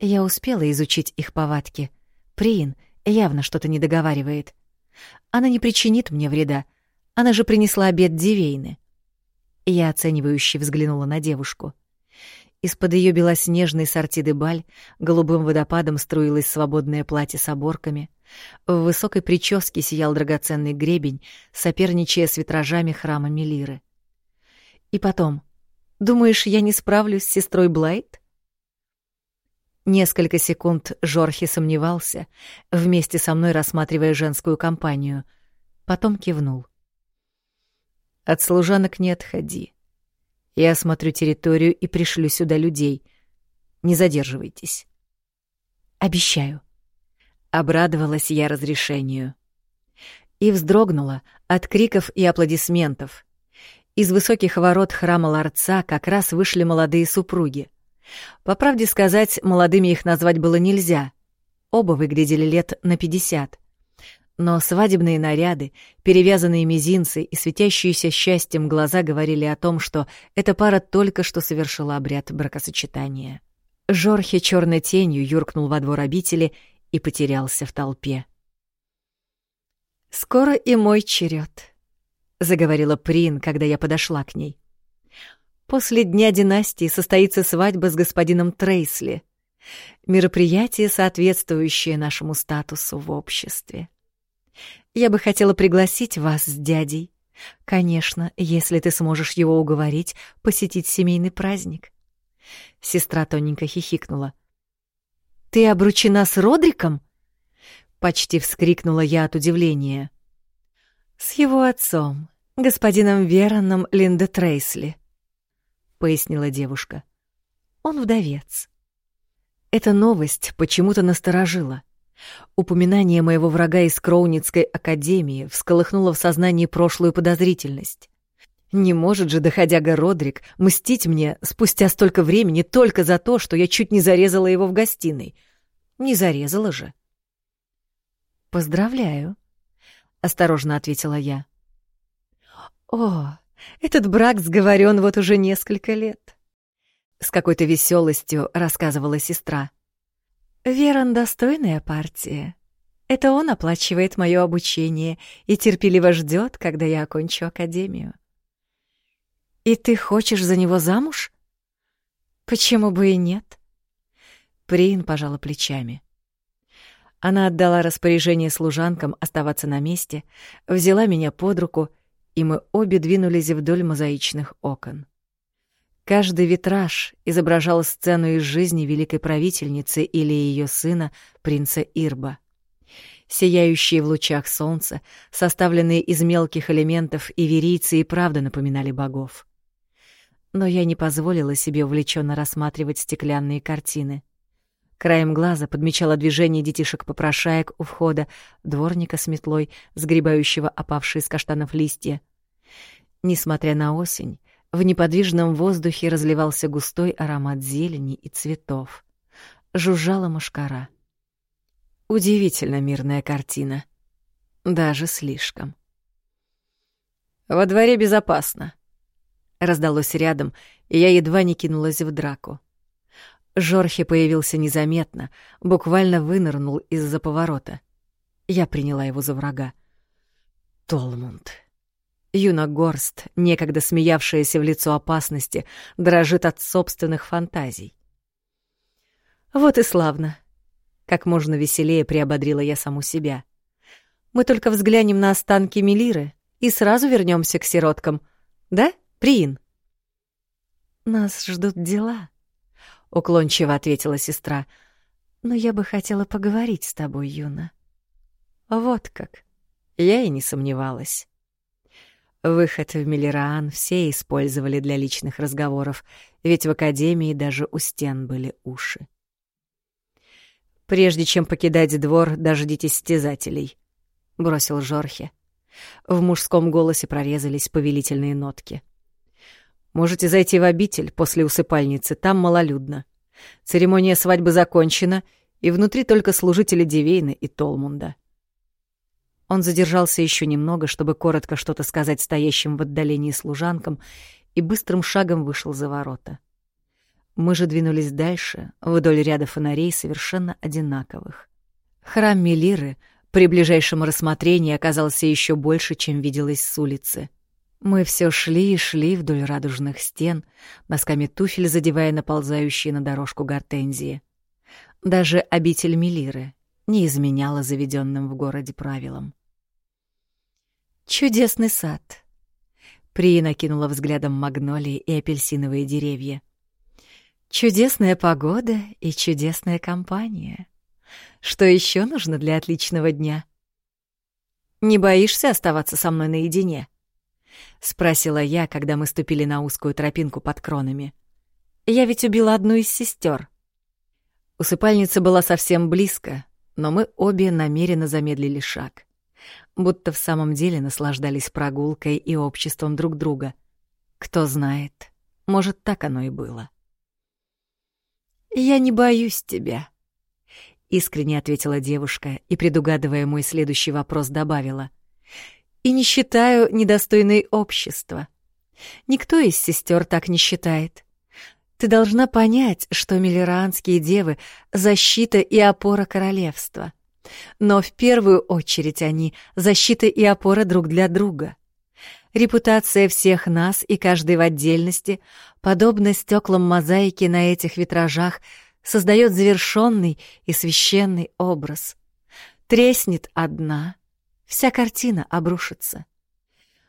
Я успела изучить их повадки. Приин явно что-то не договаривает. Она не причинит мне вреда. Она же принесла обед Дивейны. Я оценивающе взглянула на девушку. Из-под ее белоснежной сортиды баль голубым водопадом струилось свободное платье с оборками. В высокой прическе сиял драгоценный гребень, соперничая с витражами храма Мелиры. И потом, думаешь, я не справлюсь с сестрой Блайт? Несколько секунд Жорхи сомневался, вместе со мной рассматривая женскую компанию. Потом кивнул. «От служанок не отходи. Я осмотрю территорию и пришлю сюда людей. Не задерживайтесь». «Обещаю». Обрадовалась я разрешению. И вздрогнула от криков и аплодисментов. Из высоких ворот храма ларца как раз вышли молодые супруги. По правде сказать, молодыми их назвать было нельзя. Оба выглядели лет на пятьдесят. Но свадебные наряды, перевязанные мизинцы и светящиеся счастьем глаза говорили о том, что эта пара только что совершила обряд бракосочетания. Жорхе черной тенью юркнул во двор обители и потерялся в толпе. «Скоро и мой черед», — заговорила Прин, когда я подошла к ней. После Дня династии состоится свадьба с господином Трейсли. Мероприятие, соответствующее нашему статусу в обществе. Я бы хотела пригласить вас с дядей. Конечно, если ты сможешь его уговорить посетить семейный праздник. Сестра тоненько хихикнула. «Ты обручена с Родриком?» Почти вскрикнула я от удивления. «С его отцом, господином Вероном Линде Трейсли», — пояснила девушка. «Он вдовец». Эта новость почему-то насторожила. Упоминание моего врага из Кроуницкой академии всколыхнуло в сознании прошлую подозрительность. Не может же доходяга Родрик мстить мне спустя столько времени только за то, что я чуть не зарезала его в гостиной. Не зарезала же. «Поздравляю», — осторожно ответила я. «О, этот брак сговорен вот уже несколько лет. С какой-то веселостью рассказывала сестра. Верон — достойная партия. Это он оплачивает мое обучение и терпеливо ждет, когда я окончу академию. И ты хочешь за него замуж? Почему бы и нет? Прин пожала плечами. Она отдала распоряжение служанкам оставаться на месте, взяла меня под руку — и мы обе двинулись вдоль мозаичных окон. Каждый витраж изображал сцену из жизни великой правительницы или ее сына, принца Ирба. Сияющие в лучах солнца, составленные из мелких элементов, иверийцы и правда напоминали богов. Но я не позволила себе увлеченно рассматривать стеклянные картины. Краем глаза подмечала движение детишек-попрошаек у входа, дворника с метлой, сгребающего опавшие с каштанов листья. Несмотря на осень, в неподвижном воздухе разливался густой аромат зелени и цветов. Жужжала мошкара. Удивительно мирная картина. Даже слишком. «Во дворе безопасно», — раздалось рядом, и я едва не кинулась в драку. Жорхе появился незаметно, буквально вынырнул из-за поворота. Я приняла его за врага. Толмунд. Юна Горст, некогда смеявшаяся в лицо опасности, дрожит от собственных фантазий. Вот и славно. Как можно веселее приободрила я саму себя. Мы только взглянем на останки Мелиры и сразу вернемся к сироткам. Да, Приин? Нас ждут дела, — уклончиво ответила сестра. «Но я бы хотела поговорить с тобой, Юна». Вот как. Я и не сомневалась. Выход в Миллераан все использовали для личных разговоров, ведь в академии даже у стен были уши. «Прежде чем покидать двор, дождитесь стязателей», — бросил Жорхе. В мужском голосе прорезались повелительные нотки. Можете зайти в обитель после усыпальницы, там малолюдно. Церемония свадьбы закончена, и внутри только служители Дивейны и Толмунда. Он задержался еще немного, чтобы коротко что-то сказать стоящим в отдалении служанкам, и быстрым шагом вышел за ворота. Мы же двинулись дальше, вдоль ряда фонарей, совершенно одинаковых. Храм Мелиры при ближайшем рассмотрении оказался еще больше, чем виделось с улицы — Мы все шли и шли вдоль радужных стен, носками туфель задевая наползающие на дорожку гортензии. Даже обитель Мелиры не изменяла заведенным в городе правилам. «Чудесный сад!» При накинула взглядом магнолии и апельсиновые деревья. «Чудесная погода и чудесная компания. Что еще нужно для отличного дня?» «Не боишься оставаться со мной наедине?» — спросила я, когда мы ступили на узкую тропинку под кронами. «Я ведь убила одну из сестер. Усыпальница была совсем близко, но мы обе намеренно замедлили шаг. Будто в самом деле наслаждались прогулкой и обществом друг друга. Кто знает, может, так оно и было. «Я не боюсь тебя», — искренне ответила девушка и, предугадывая мой следующий вопрос, добавила. «И не считаю недостойной общества. Никто из сестер так не считает. Ты должна понять, что миллеранские девы — защита и опора королевства. Но в первую очередь они — защита и опора друг для друга. Репутация всех нас и каждой в отдельности, подобно стеклам мозаики на этих витражах, создает завершенный и священный образ. Треснет одна, вся картина обрушится.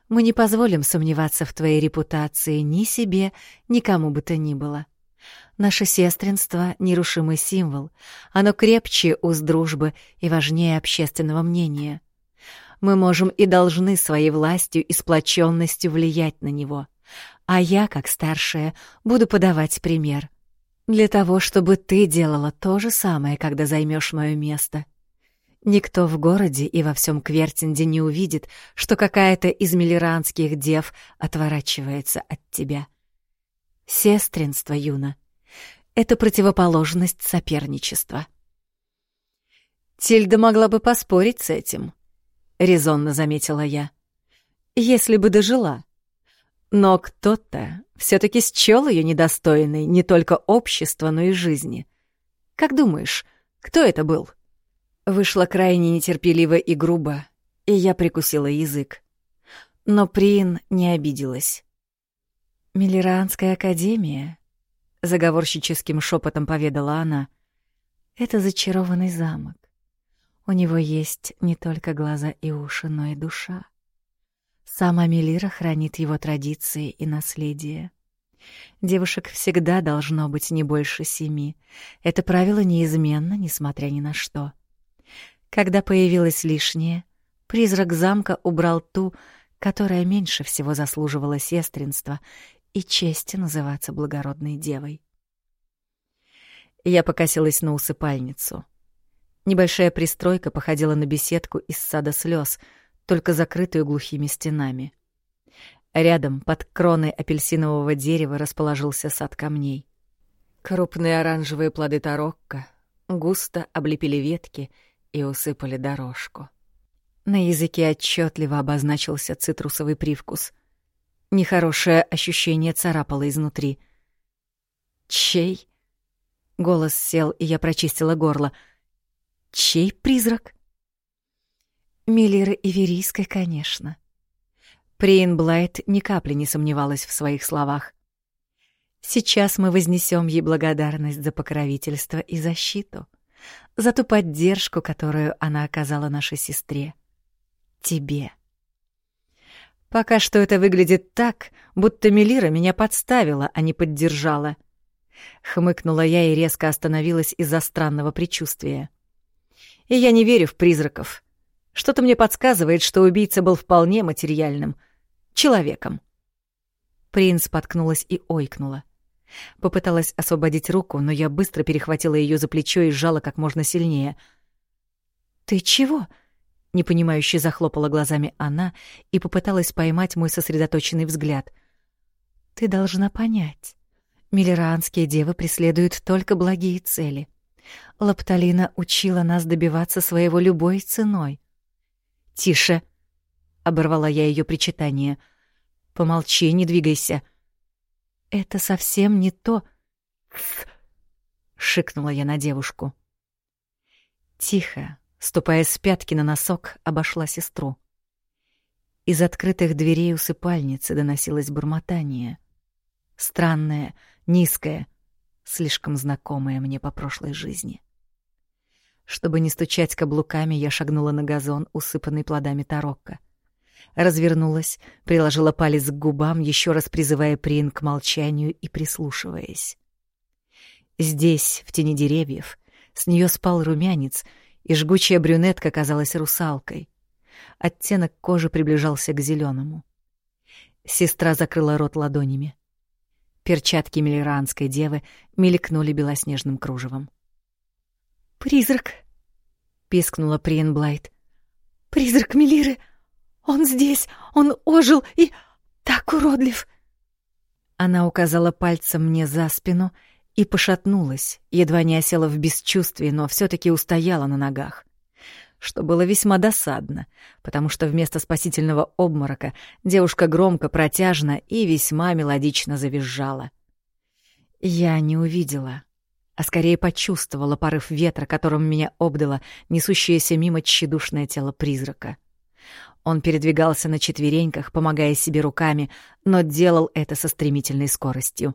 Мы не позволим сомневаться в твоей репутации ни себе, ни кому бы то ни было. Наше сестринство — нерушимый символ. Оно крепче уз дружбы и важнее общественного мнения. Мы можем и должны своей властью и сплоченностью влиять на него. А я, как старшая, буду подавать пример. Для того, чтобы ты делала то же самое, когда займешь мое место — Никто в городе и во всем Квертинде не увидит, что какая-то из миллеранских дев отворачивается от тебя. Сестринство, Юна, — это противоположность соперничества. Тильда могла бы поспорить с этим, — резонно заметила я, — если бы дожила. Но кто-то все таки счёл ее недостойной не только общества, но и жизни. Как думаешь, кто это был? — Вышло крайне нетерпеливо и грубо, и я прикусила язык. Но Прин не обиделась. «Миллеранская академия», — заговорщическим шепотом поведала она, — «это зачарованный замок. У него есть не только глаза и уши, но и душа. Сама Мелира хранит его традиции и наследие. Девушек всегда должно быть не больше семи. Это правило неизменно, несмотря ни на что. Когда появилось лишнее, призрак замка убрал ту, которая меньше всего заслуживала сестринства и чести называться благородной девой. Я покосилась на усыпальницу. Небольшая пристройка походила на беседку из сада слез, только закрытую глухими стенами. Рядом, под кроной апельсинового дерева, расположился сад камней. Крупные оранжевые плоды тарокко густо облепили ветки — и усыпали дорожку. На языке отчетливо обозначился цитрусовый привкус. Нехорошее ощущение царапало изнутри. «Чей?» Голос сел, и я прочистила горло. «Чей призрак?» Миллеры Иверийской, конечно. Приин Блайт ни капли не сомневалась в своих словах. Сейчас мы вознесем ей благодарность за покровительство и защиту за ту поддержку, которую она оказала нашей сестре. Тебе. Пока что это выглядит так, будто Мелира меня подставила, а не поддержала. Хмыкнула я и резко остановилась из-за странного предчувствия. И я не верю в призраков. Что-то мне подсказывает, что убийца был вполне материальным. Человеком. Принц споткнулась и ойкнула. Попыталась освободить руку, но я быстро перехватила ее за плечо и сжала как можно сильнее. «Ты чего?» — непонимающе захлопала глазами она и попыталась поймать мой сосредоточенный взгляд. «Ты должна понять. Миллеранские девы преследуют только благие цели. Лапталина учила нас добиваться своего любой ценой». «Тише!» — оборвала я ее причитание. «Помолчи, не двигайся». «Это совсем не то...» шикнула я на девушку. Тихо, ступая с пятки на носок, обошла сестру. Из открытых дверей усыпальницы доносилось бормотание. Странное, низкое, слишком знакомое мне по прошлой жизни. Чтобы не стучать каблуками, я шагнула на газон, усыпанный плодами тарокко. Развернулась, приложила палец к губам, еще раз призывая Прин к молчанию и прислушиваясь. Здесь, в тени деревьев, с нее спал румянец, и жгучая брюнетка казалась русалкой. Оттенок кожи приближался к зеленому. Сестра закрыла рот ладонями. Перчатки миллеранской девы мелькнули белоснежным кружевом. «Призрак!» — пискнула Приенблайт. «Призрак Мелиры! Он здесь! Он ожил и так уродлив!» Она указала пальцем мне за спину и пошатнулась, едва не осела в бесчувствии, но все таки устояла на ногах. Что было весьма досадно, потому что вместо спасительного обморока девушка громко, протяжно и весьма мелодично завизжала. Я не увидела, а скорее почувствовала порыв ветра, которым меня обдало несущееся мимо тщедушное тело призрака. Он передвигался на четвереньках, помогая себе руками, но делал это со стремительной скоростью.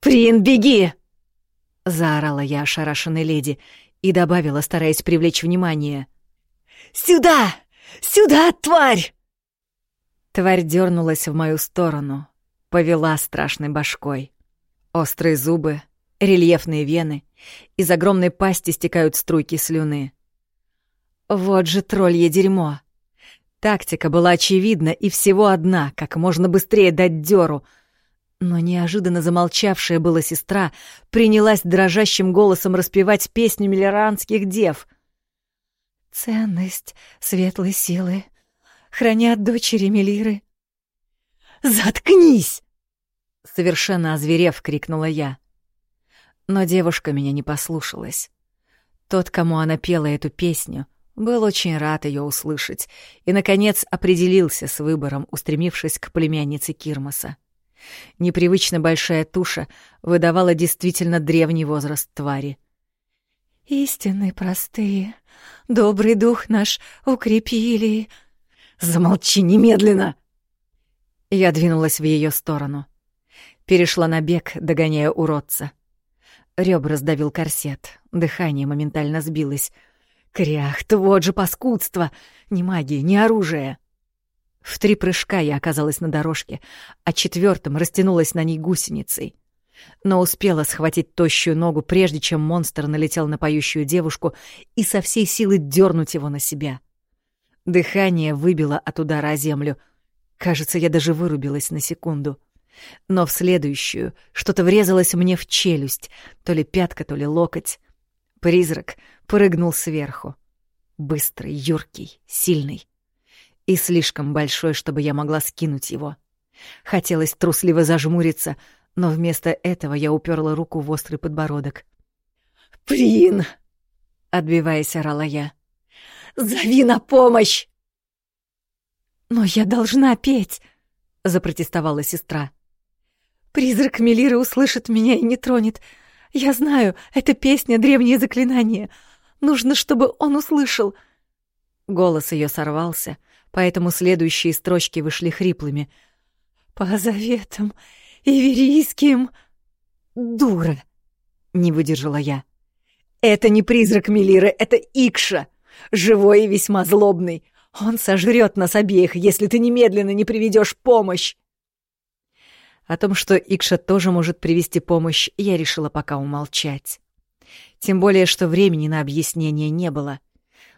«Прин, беги!» — заорала я ошарашенной леди и добавила, стараясь привлечь внимание. «Сюда! Сюда, тварь!» Тварь дернулась в мою сторону, повела страшной башкой. Острые зубы, рельефные вены, из огромной пасти стекают струйки слюны. Вот же троллье дерьмо! Тактика была очевидна и всего одна, как можно быстрее дать дёру. Но неожиданно замолчавшая была сестра принялась дрожащим голосом распевать песню миллеранских дев. «Ценность светлой силы хранят дочери Мелиры». «Заткнись!» — совершенно озверев, крикнула я. Но девушка меня не послушалась. Тот, кому она пела эту песню, был очень рад ее услышать и, наконец, определился с выбором, устремившись к племяннице Кирмаса. Непривычно большая туша выдавала действительно древний возраст твари. «Истины простые, добрый дух наш укрепили». «Замолчи немедленно!» Я двинулась в ее сторону. Перешла на бег, догоняя уродца. Ребра сдавил корсет, дыхание моментально сбилось. Кряхт, вот же паскудство! Ни магии, ни оружия! В три прыжка я оказалась на дорожке, а четвертым растянулась на ней гусеницей. Но успела схватить тощую ногу, прежде чем монстр налетел на поющую девушку и со всей силы дернуть его на себя. Дыхание выбило от удара землю. Кажется, я даже вырубилась на секунду. Но в следующую что-то врезалось мне в челюсть, то ли пятка, то ли локоть. Призрак прыгнул сверху. Быстрый, юркий, сильный. И слишком большой, чтобы я могла скинуть его. Хотелось трусливо зажмуриться, но вместо этого я уперла руку в острый подбородок. «Прин!» — отбиваясь, орала я. «Зови на помощь!» «Но я должна петь!» — запротестовала сестра. Призрак Мелиры услышит меня и не тронет. Я знаю, это песня — древнее заклинание. Нужно, чтобы он услышал. Голос ее сорвался, поэтому следующие строчки вышли хриплыми. «По заветам иверийским...» «Дура!» — не выдержала я. «Это не призрак Мелиры, это Икша, живой и весьма злобный. Он сожрет нас обеих, если ты немедленно не приведешь помощь!» О том, что Икша тоже может привести помощь, я решила пока умолчать. Тем более, что времени на объяснение не было.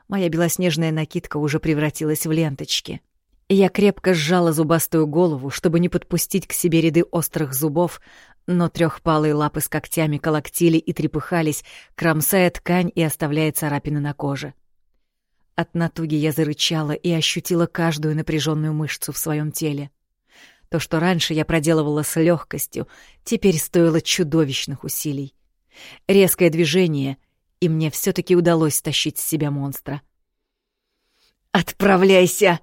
Моя белоснежная накидка уже превратилась в ленточки. Я крепко сжала зубастую голову, чтобы не подпустить к себе ряды острых зубов, но трехпалые лапы с когтями колоктили и трепыхались, кромсая ткань и оставляя царапины на коже. От натуги я зарычала и ощутила каждую напряженную мышцу в своем теле. То, что раньше я проделывала с легкостью, теперь стоило чудовищных усилий. Резкое движение, и мне все-таки удалось стащить с себя монстра. «Отправляйся!»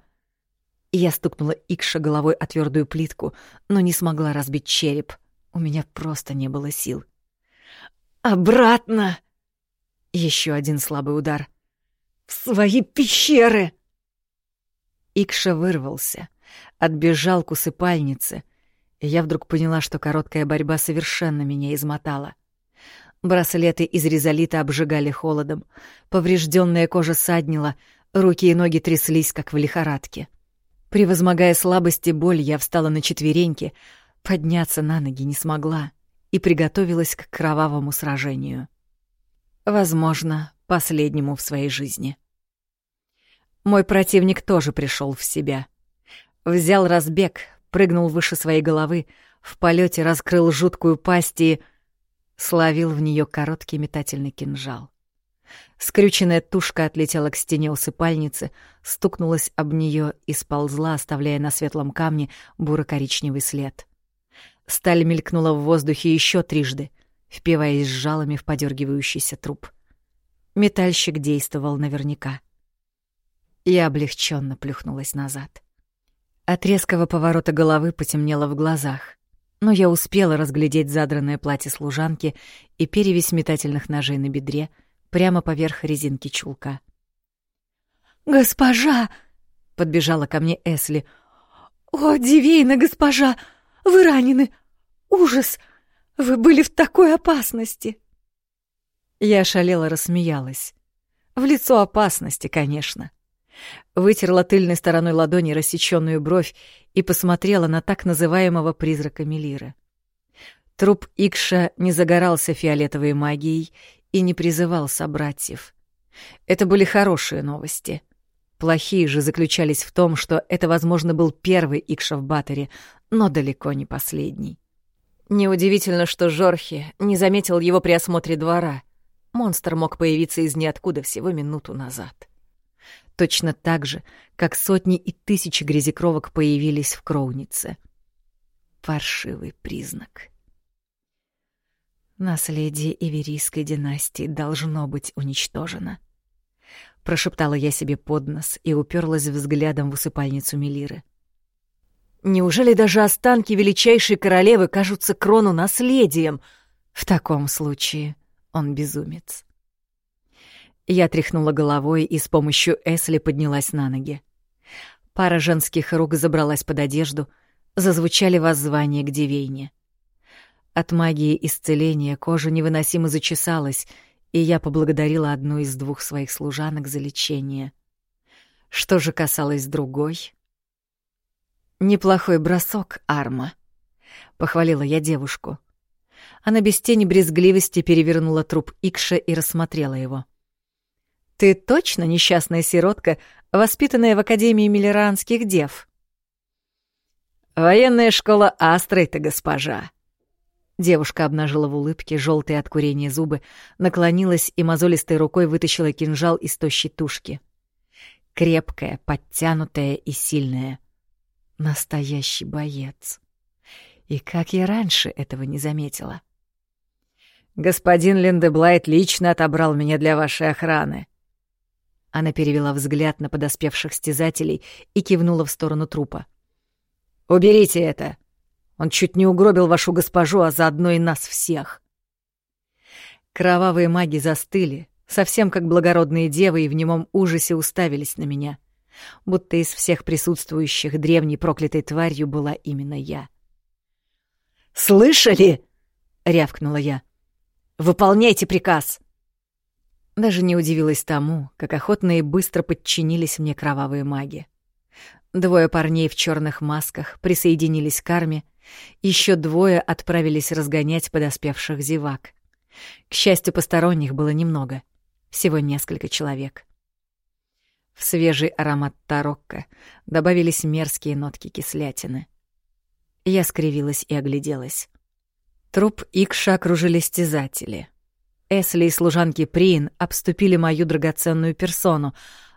Я стукнула Икша головой о твердую плитку, но не смогла разбить череп. У меня просто не было сил. «Обратно!» Еще один слабый удар. «В свои пещеры!» Икша вырвался, отбежал к усыпальнице, и я вдруг поняла, что короткая борьба совершенно меня измотала. Браслеты из резолита обжигали холодом, поврежденная кожа саднила, руки и ноги тряслись, как в лихорадке. Превозмогая слабость и боль, я встала на четвереньки, подняться на ноги не смогла и приготовилась к кровавому сражению. Возможно, последнему в своей жизни. Мой противник тоже пришел в себя. Взял разбег, прыгнул выше своей головы, в полете раскрыл жуткую пасть и словил в нее короткий метательный кинжал. Скрюченная тушка отлетела к стене усыпальницы, стукнулась об нее и сползла, оставляя на светлом камне буро-коричневый след. Сталь мелькнула в воздухе еще трижды, впиваясь жалами в подергивающийся труп. Метальщик действовал наверняка. Я облегченно плюхнулась назад. От резкого поворота головы потемнело в глазах, но я успела разглядеть задранное платье служанки и перевесь метательных ножей на бедре прямо поверх резинки чулка. «Госпожа!» — подбежала ко мне Эсли. «О, Дивейна, госпожа! Вы ранены! Ужас! Вы были в такой опасности!» Я шалела рассмеялась. В лицо опасности, конечно вытерла тыльной стороной ладони рассеченную бровь и посмотрела на так называемого призрака Мелиры. Труп Икша не загорался фиолетовой магией и не призывал собратьев. Это были хорошие новости. Плохие же заключались в том, что это, возможно, был первый Икша в Баттере, но далеко не последний. Неудивительно, что Жорхи не заметил его при осмотре двора. Монстр мог появиться из ниоткуда всего минуту назад. Точно так же, как сотни и тысячи грязекровок появились в Кроунице. Паршивый признак. Наследие Иверийской династии должно быть уничтожено. Прошептала я себе под нос и уперлась взглядом в усыпальницу Мелиры. Неужели даже останки величайшей королевы кажутся крону наследием? В таком случае он безумец. Я тряхнула головой и с помощью Эсли поднялась на ноги. Пара женских рук забралась под одежду, зазвучали воззвания к девейне. От магии исцеления кожа невыносимо зачесалась, и я поблагодарила одну из двух своих служанок за лечение. Что же касалось другой... «Неплохой бросок, Арма», — похвалила я девушку. Она без тени брезгливости перевернула труп Икша и рассмотрела его. Ты точно несчастная сиротка, воспитанная в Академии Миллеранских дев? Военная школа Астрейта, госпожа. Девушка обнажила в улыбке желтые от курения зубы, наклонилась и мозолистой рукой вытащила кинжал из тощей тушки. Крепкая, подтянутая и сильная. Настоящий боец. И как я раньше этого не заметила. «Господин Линдеблайт лично отобрал меня для вашей охраны», она перевела взгляд на подоспевших стязателей и кивнула в сторону трупа. «Уберите это! Он чуть не угробил вашу госпожу, а заодно и нас всех!» Кровавые маги застыли, совсем как благородные девы, и в немом ужасе уставились на меня, будто из всех присутствующих древней проклятой тварью была именно я. «Слышали?» — рявкнула я. «Выполняйте приказ!» Даже не удивилась тому, как охотно и быстро подчинились мне кровавые маги. Двое парней в черных масках присоединились к армии, еще двое отправились разгонять подоспевших зевак. К счастью, посторонних было немного, всего несколько человек. В свежий аромат тарокко добавились мерзкие нотки кислятины. Я скривилась и огляделась. Труп Икша окружили стязатели — Эсли и служанки Приин обступили мою драгоценную персону,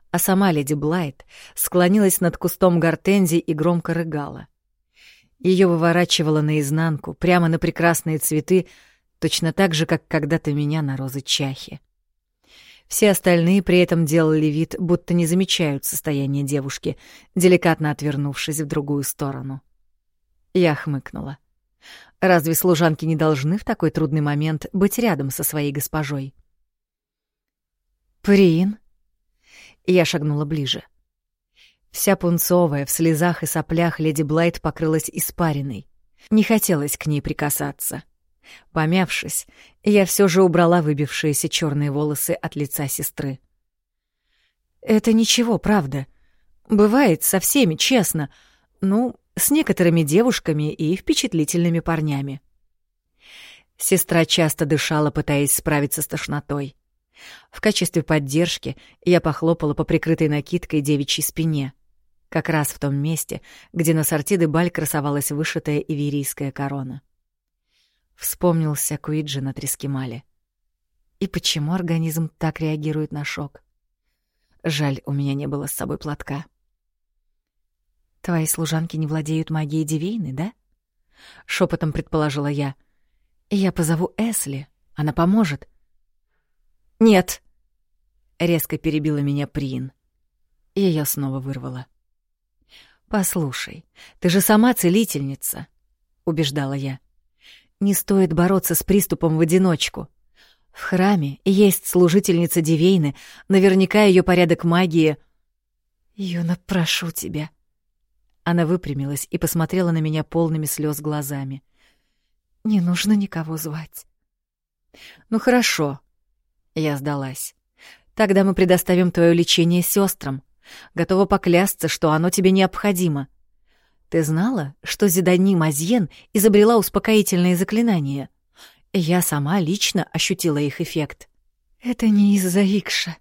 а сама леди Блайт склонилась над кустом гортензий и громко рыгала. Ее выворачивало наизнанку, прямо на прекрасные цветы, точно так же, как когда-то меня на розы чахи. Все остальные при этом делали вид, будто не замечают состояние девушки, деликатно отвернувшись в другую сторону. Я хмыкнула. Разве служанки не должны в такой трудный момент быть рядом со своей госпожой? «Прин?» Я шагнула ближе. Вся пунцовая, в слезах и соплях леди Блайт покрылась испариной. Не хотелось к ней прикасаться. Помявшись, я все же убрала выбившиеся черные волосы от лица сестры. «Это ничего, правда. Бывает со всеми, честно. Ну, с некоторыми девушками и впечатлительными парнями». Сестра часто дышала, пытаясь справиться с тошнотой. В качестве поддержки я похлопала по прикрытой накидкой девичьей спине, как раз в том месте, где на сорти де баль красовалась вышитая иверийская корона. Вспомнился Куиджи на Трескимале. И почему организм так реагирует на шок? Жаль, у меня не было с собой платка. «Твои служанки не владеют магией Дивейны, да?» — шепотом предположила я. «Я позову Эсли, она поможет». «Нет!» — резко перебила меня Прин. Я снова вырвала. «Послушай, ты же сама целительница», — убеждала я. «Не стоит бороться с приступом в одиночку. В храме есть служительница Дивейны, наверняка ее порядок магии...» «Юна, прошу тебя». Она выпрямилась и посмотрела на меня полными слез глазами. «Не нужно никого звать». «Ну хорошо», я сдалась. Тогда мы предоставим твое лечение сестрам. Готова поклясться, что оно тебе необходимо. Ты знала, что Зидани Мазьен изобрела успокоительные заклинания? Я сама лично ощутила их эффект. Это не из-за Икша.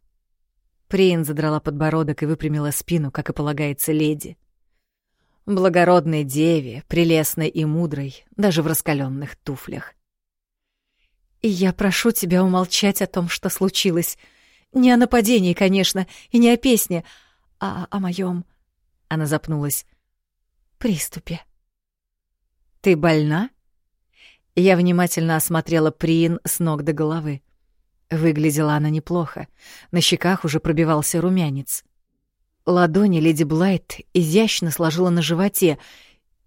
Приин задрала подбородок и выпрямила спину, как и полагается леди. Благородной деве, прелестной и мудрой, даже в раскаленных туфлях. И я прошу тебя умолчать о том, что случилось. Не о нападении, конечно, и не о песне, а о моем. Она запнулась. Приступе. Ты больна? Я внимательно осмотрела Приин с ног до головы. Выглядела она неплохо. На щеках уже пробивался румянец. Ладони леди Блайт изящно сложила на животе,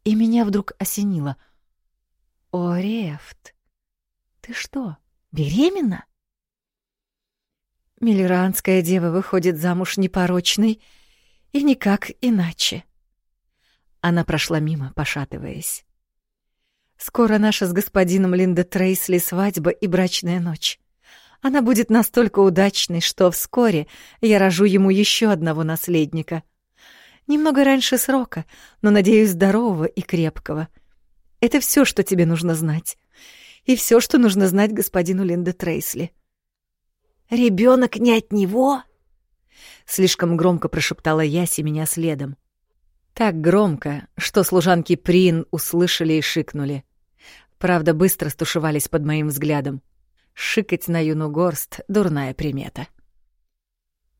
и меня вдруг осенило. «О, Рефт!» Ты что, беременна? Миллеранская дева выходит замуж непорочной и никак иначе. Она прошла мимо, пошатываясь. Скоро наша с господином Линда Трейсли свадьба и брачная ночь. Она будет настолько удачной, что вскоре я рожу ему еще одного наследника. Немного раньше срока, но, надеюсь, здорового и крепкого. Это все, что тебе нужно знать и все, что нужно знать господину Линде Трейсли. «Ребенок не от него?» Слишком громко прошептала я, меня следом. Так громко, что служанки Прин услышали и шикнули. Правда, быстро стушевались под моим взглядом. Шикать на юну горст — дурная примета.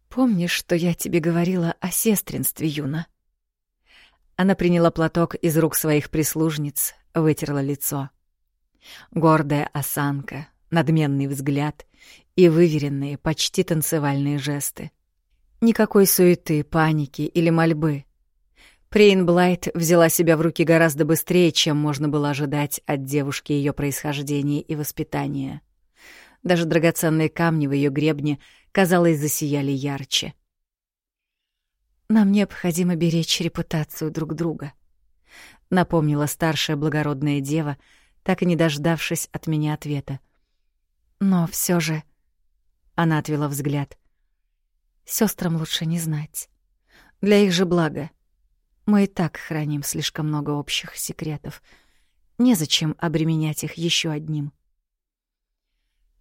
«Помнишь, что я тебе говорила о сестринстве, Юна?» Она приняла платок из рук своих прислужниц, вытерла лицо. Гордая осанка, надменный взгляд и выверенные, почти танцевальные жесты. Никакой суеты, паники или мольбы. Прейнблайт взяла себя в руки гораздо быстрее, чем можно было ожидать от девушки ее происхождения и воспитания. Даже драгоценные камни в ее гребне, казалось, засияли ярче. «Нам необходимо беречь репутацию друг друга», — напомнила старшая благородная дева, так и не дождавшись от меня ответа. Но все же... Она отвела взгляд. Сестрам лучше не знать. Для их же блага. Мы и так храним слишком много общих секретов. Незачем обременять их еще одним.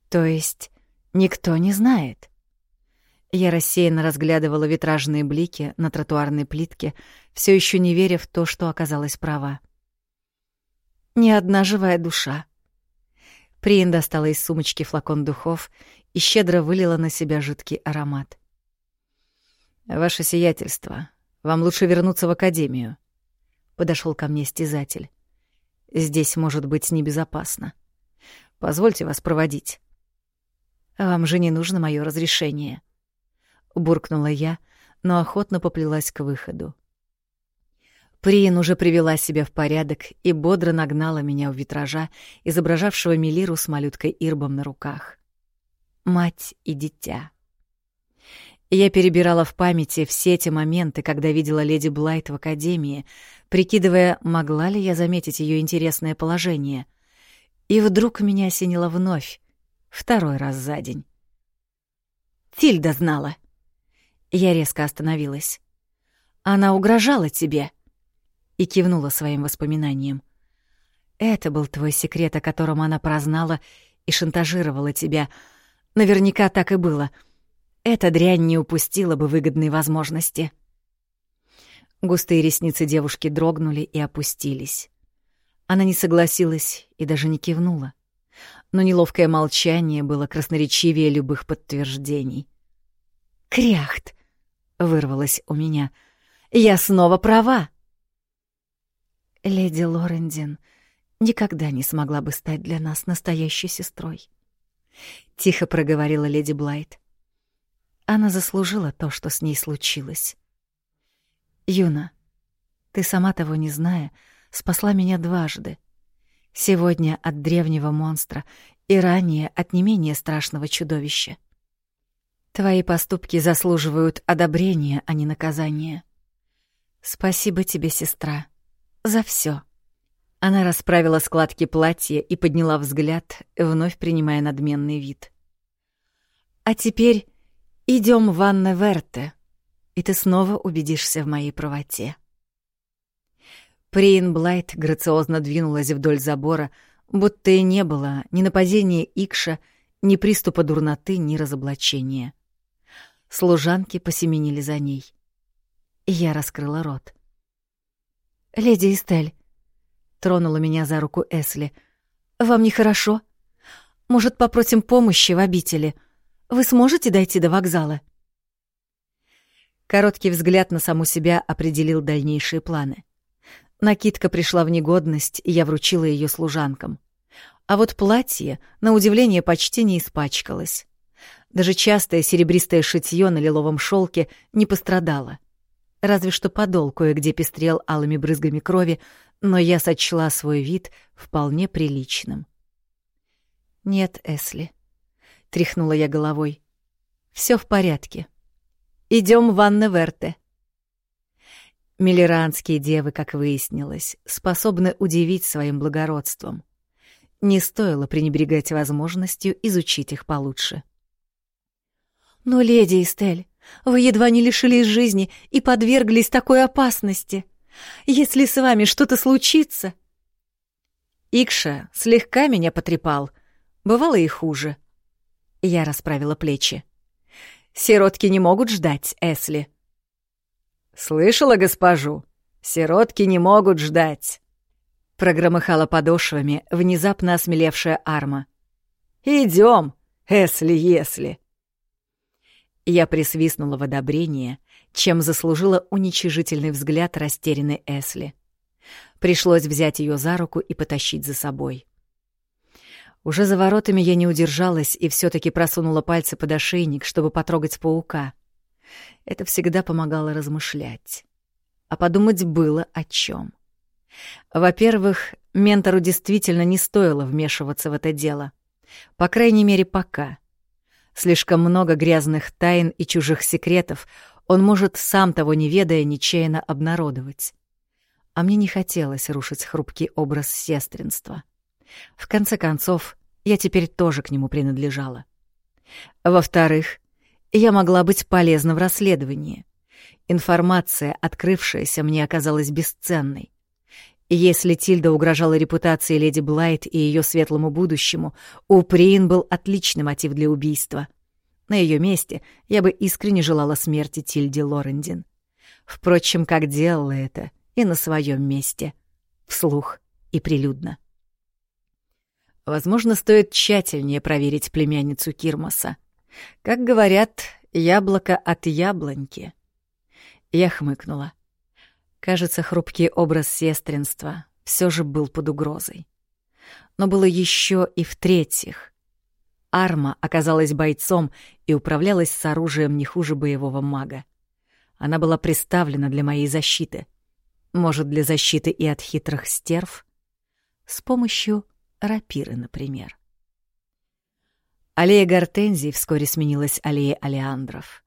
То есть никто не знает? Я рассеянно разглядывала витражные блики на тротуарной плитке, все еще не веря в то, что оказалась права ни одна живая душа. Приин достала из сумочки флакон духов и щедро вылила на себя жидкий аромат. «Ваше сиятельство, вам лучше вернуться в академию», — подошел ко мне стязатель. «Здесь может быть небезопасно. Позвольте вас проводить». «Вам же не нужно мое разрешение», — буркнула я, но охотно поплелась к выходу. Приин уже привела себя в порядок и бодро нагнала меня у витража, изображавшего Мелиру с малюткой Ирбом на руках. Мать и дитя. Я перебирала в памяти все те моменты, когда видела леди Блайт в академии, прикидывая, могла ли я заметить ее интересное положение. И вдруг меня осенило вновь, второй раз за день. Тильда знала. Я резко остановилась. Она угрожала тебе. И кивнула своим воспоминаниям. Это был твой секрет, о котором она прознала и шантажировала тебя. Наверняка так и было. Эта дрянь не упустила бы выгодной возможности. Густые ресницы девушки дрогнули и опустились. Она не согласилась и даже не кивнула. Но неловкое молчание было красноречивее любых подтверждений. «Кряхт!» — вырвалось у меня. «Я снова права!» Леди Лорендин никогда не смогла бы стать для нас настоящей сестрой. Тихо проговорила леди Блайт. Она заслужила то, что с ней случилось. Юна, ты сама того не зная, спасла меня дважды. Сегодня от древнего монстра и ранее от не менее страшного чудовища. Твои поступки заслуживают одобрения, а не наказания. Спасибо тебе, сестра, за все. Она расправила складки платья и подняла взгляд, вновь принимая надменный вид. А теперь идем в Анне Верте и ты снова убедишься в моей правоте. Приин Блайт грациозно двинулась вдоль забора, будто и не было ни нападения Икша, ни приступа дурноты, ни разоблачения. Служанки посеменили за ней. я раскрыла рот. «Леди Эстель», — тронула меня за руку Эсли, — «вам нехорошо? Может, попросим помощи в обители? Вы сможете дойти до вокзала?» Короткий взгляд на саму себя определил дальнейшие планы. Накидка пришла в негодность, и я вручила ее служанкам. А вот платье, на удивление, почти не испачкалось. Даже частое серебристое шитье на лиловом шелке не пострадало. Разве что подол кое-где пестрел алыми брызгами крови, но я сочла свой вид вполне приличным. «Нет, Эсли», — тряхнула я головой, — «всё в порядке». Идем в Анне Верте. Миллеранские девы, как выяснилось, способны удивить своим благородством. Не стоило пренебрегать возможностью изучить их получше. «Но, леди Эстель, вы едва не лишились жизни и подверглись такой опасности. Если с вами что-то случится...» Икша слегка меня потрепал. Бывало и хуже. Я расправила плечи. Сиротки не могут ждать, Эсли». «Слышала госпожу? Сиротки не могут ждать!» Прогромыхала подошвами внезапно осмелевшая арма. «Идем, Эсли-если!» Я присвистнула в одобрение, чем заслужила уничижительный взгляд растерянной Эсли. Пришлось взять ее за руку и потащить за собой. Уже за воротами я не удержалась и все таки просунула пальцы под ошейник, чтобы потрогать паука. Это всегда помогало размышлять. А подумать было о чем. Во-первых, ментору действительно не стоило вмешиваться в это дело. По крайней мере, пока. Слишком много грязных тайн и чужих секретов он может, сам того не ведая, нечаянно обнародовать. А мне не хотелось рушить хрупкий образ сестринства. В конце концов, я теперь тоже к нему принадлежала. Во-вторых, я могла быть полезна в расследовании. Информация, открывшаяся мне, оказалась бесценной. Если Тильда угрожала репутации леди Блайт и ее светлому будущему, у Приин был отличный мотив для убийства. На ее месте я бы искренне желала смерти Тильде Лорендин. Впрочем, как делала это и на своем месте, вслух и прилюдно. Возможно, стоит тщательнее проверить племянницу Кирмаса. Как говорят, яблоко от яблоньки. Я хмыкнула. Кажется, хрупкий образ сестринства все же был под угрозой. Но было еще и в-третьих. Арма оказалась бойцом и управлялась с оружием не хуже боевого мага. Она была приставлена для моей защиты. Может, для защиты и от хитрых стерв? С помощью рапиры, например. Аллея гортензий вскоре сменилась аллеей алиандров.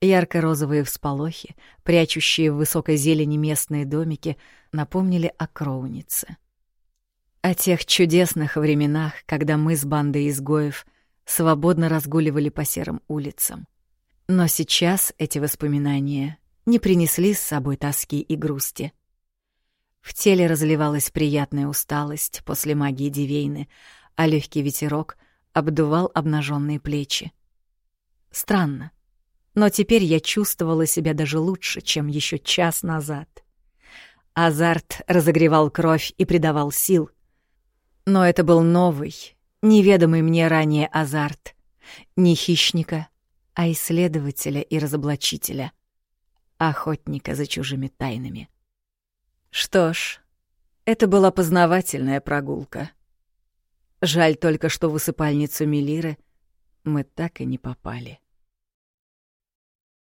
Ярко-розовые всполохи, прячущие в высокой зелени местные домики, напомнили о Кроунице. О тех чудесных временах, когда мы с бандой изгоев свободно разгуливали по серым улицам. Но сейчас эти воспоминания не принесли с собой тоски и грусти. В теле разливалась приятная усталость после магии Дивейны, а легкий ветерок обдувал обнаженные плечи. Странно, но теперь я чувствовала себя даже лучше, чем еще час назад. Азарт разогревал кровь и придавал сил. Но это был новый, неведомый мне ранее азарт. Не хищника, а исследователя и разоблачителя. Охотника за чужими тайнами. Что ж, это была познавательная прогулка. Жаль только, что в усыпальницу Мелиры мы так и не попали.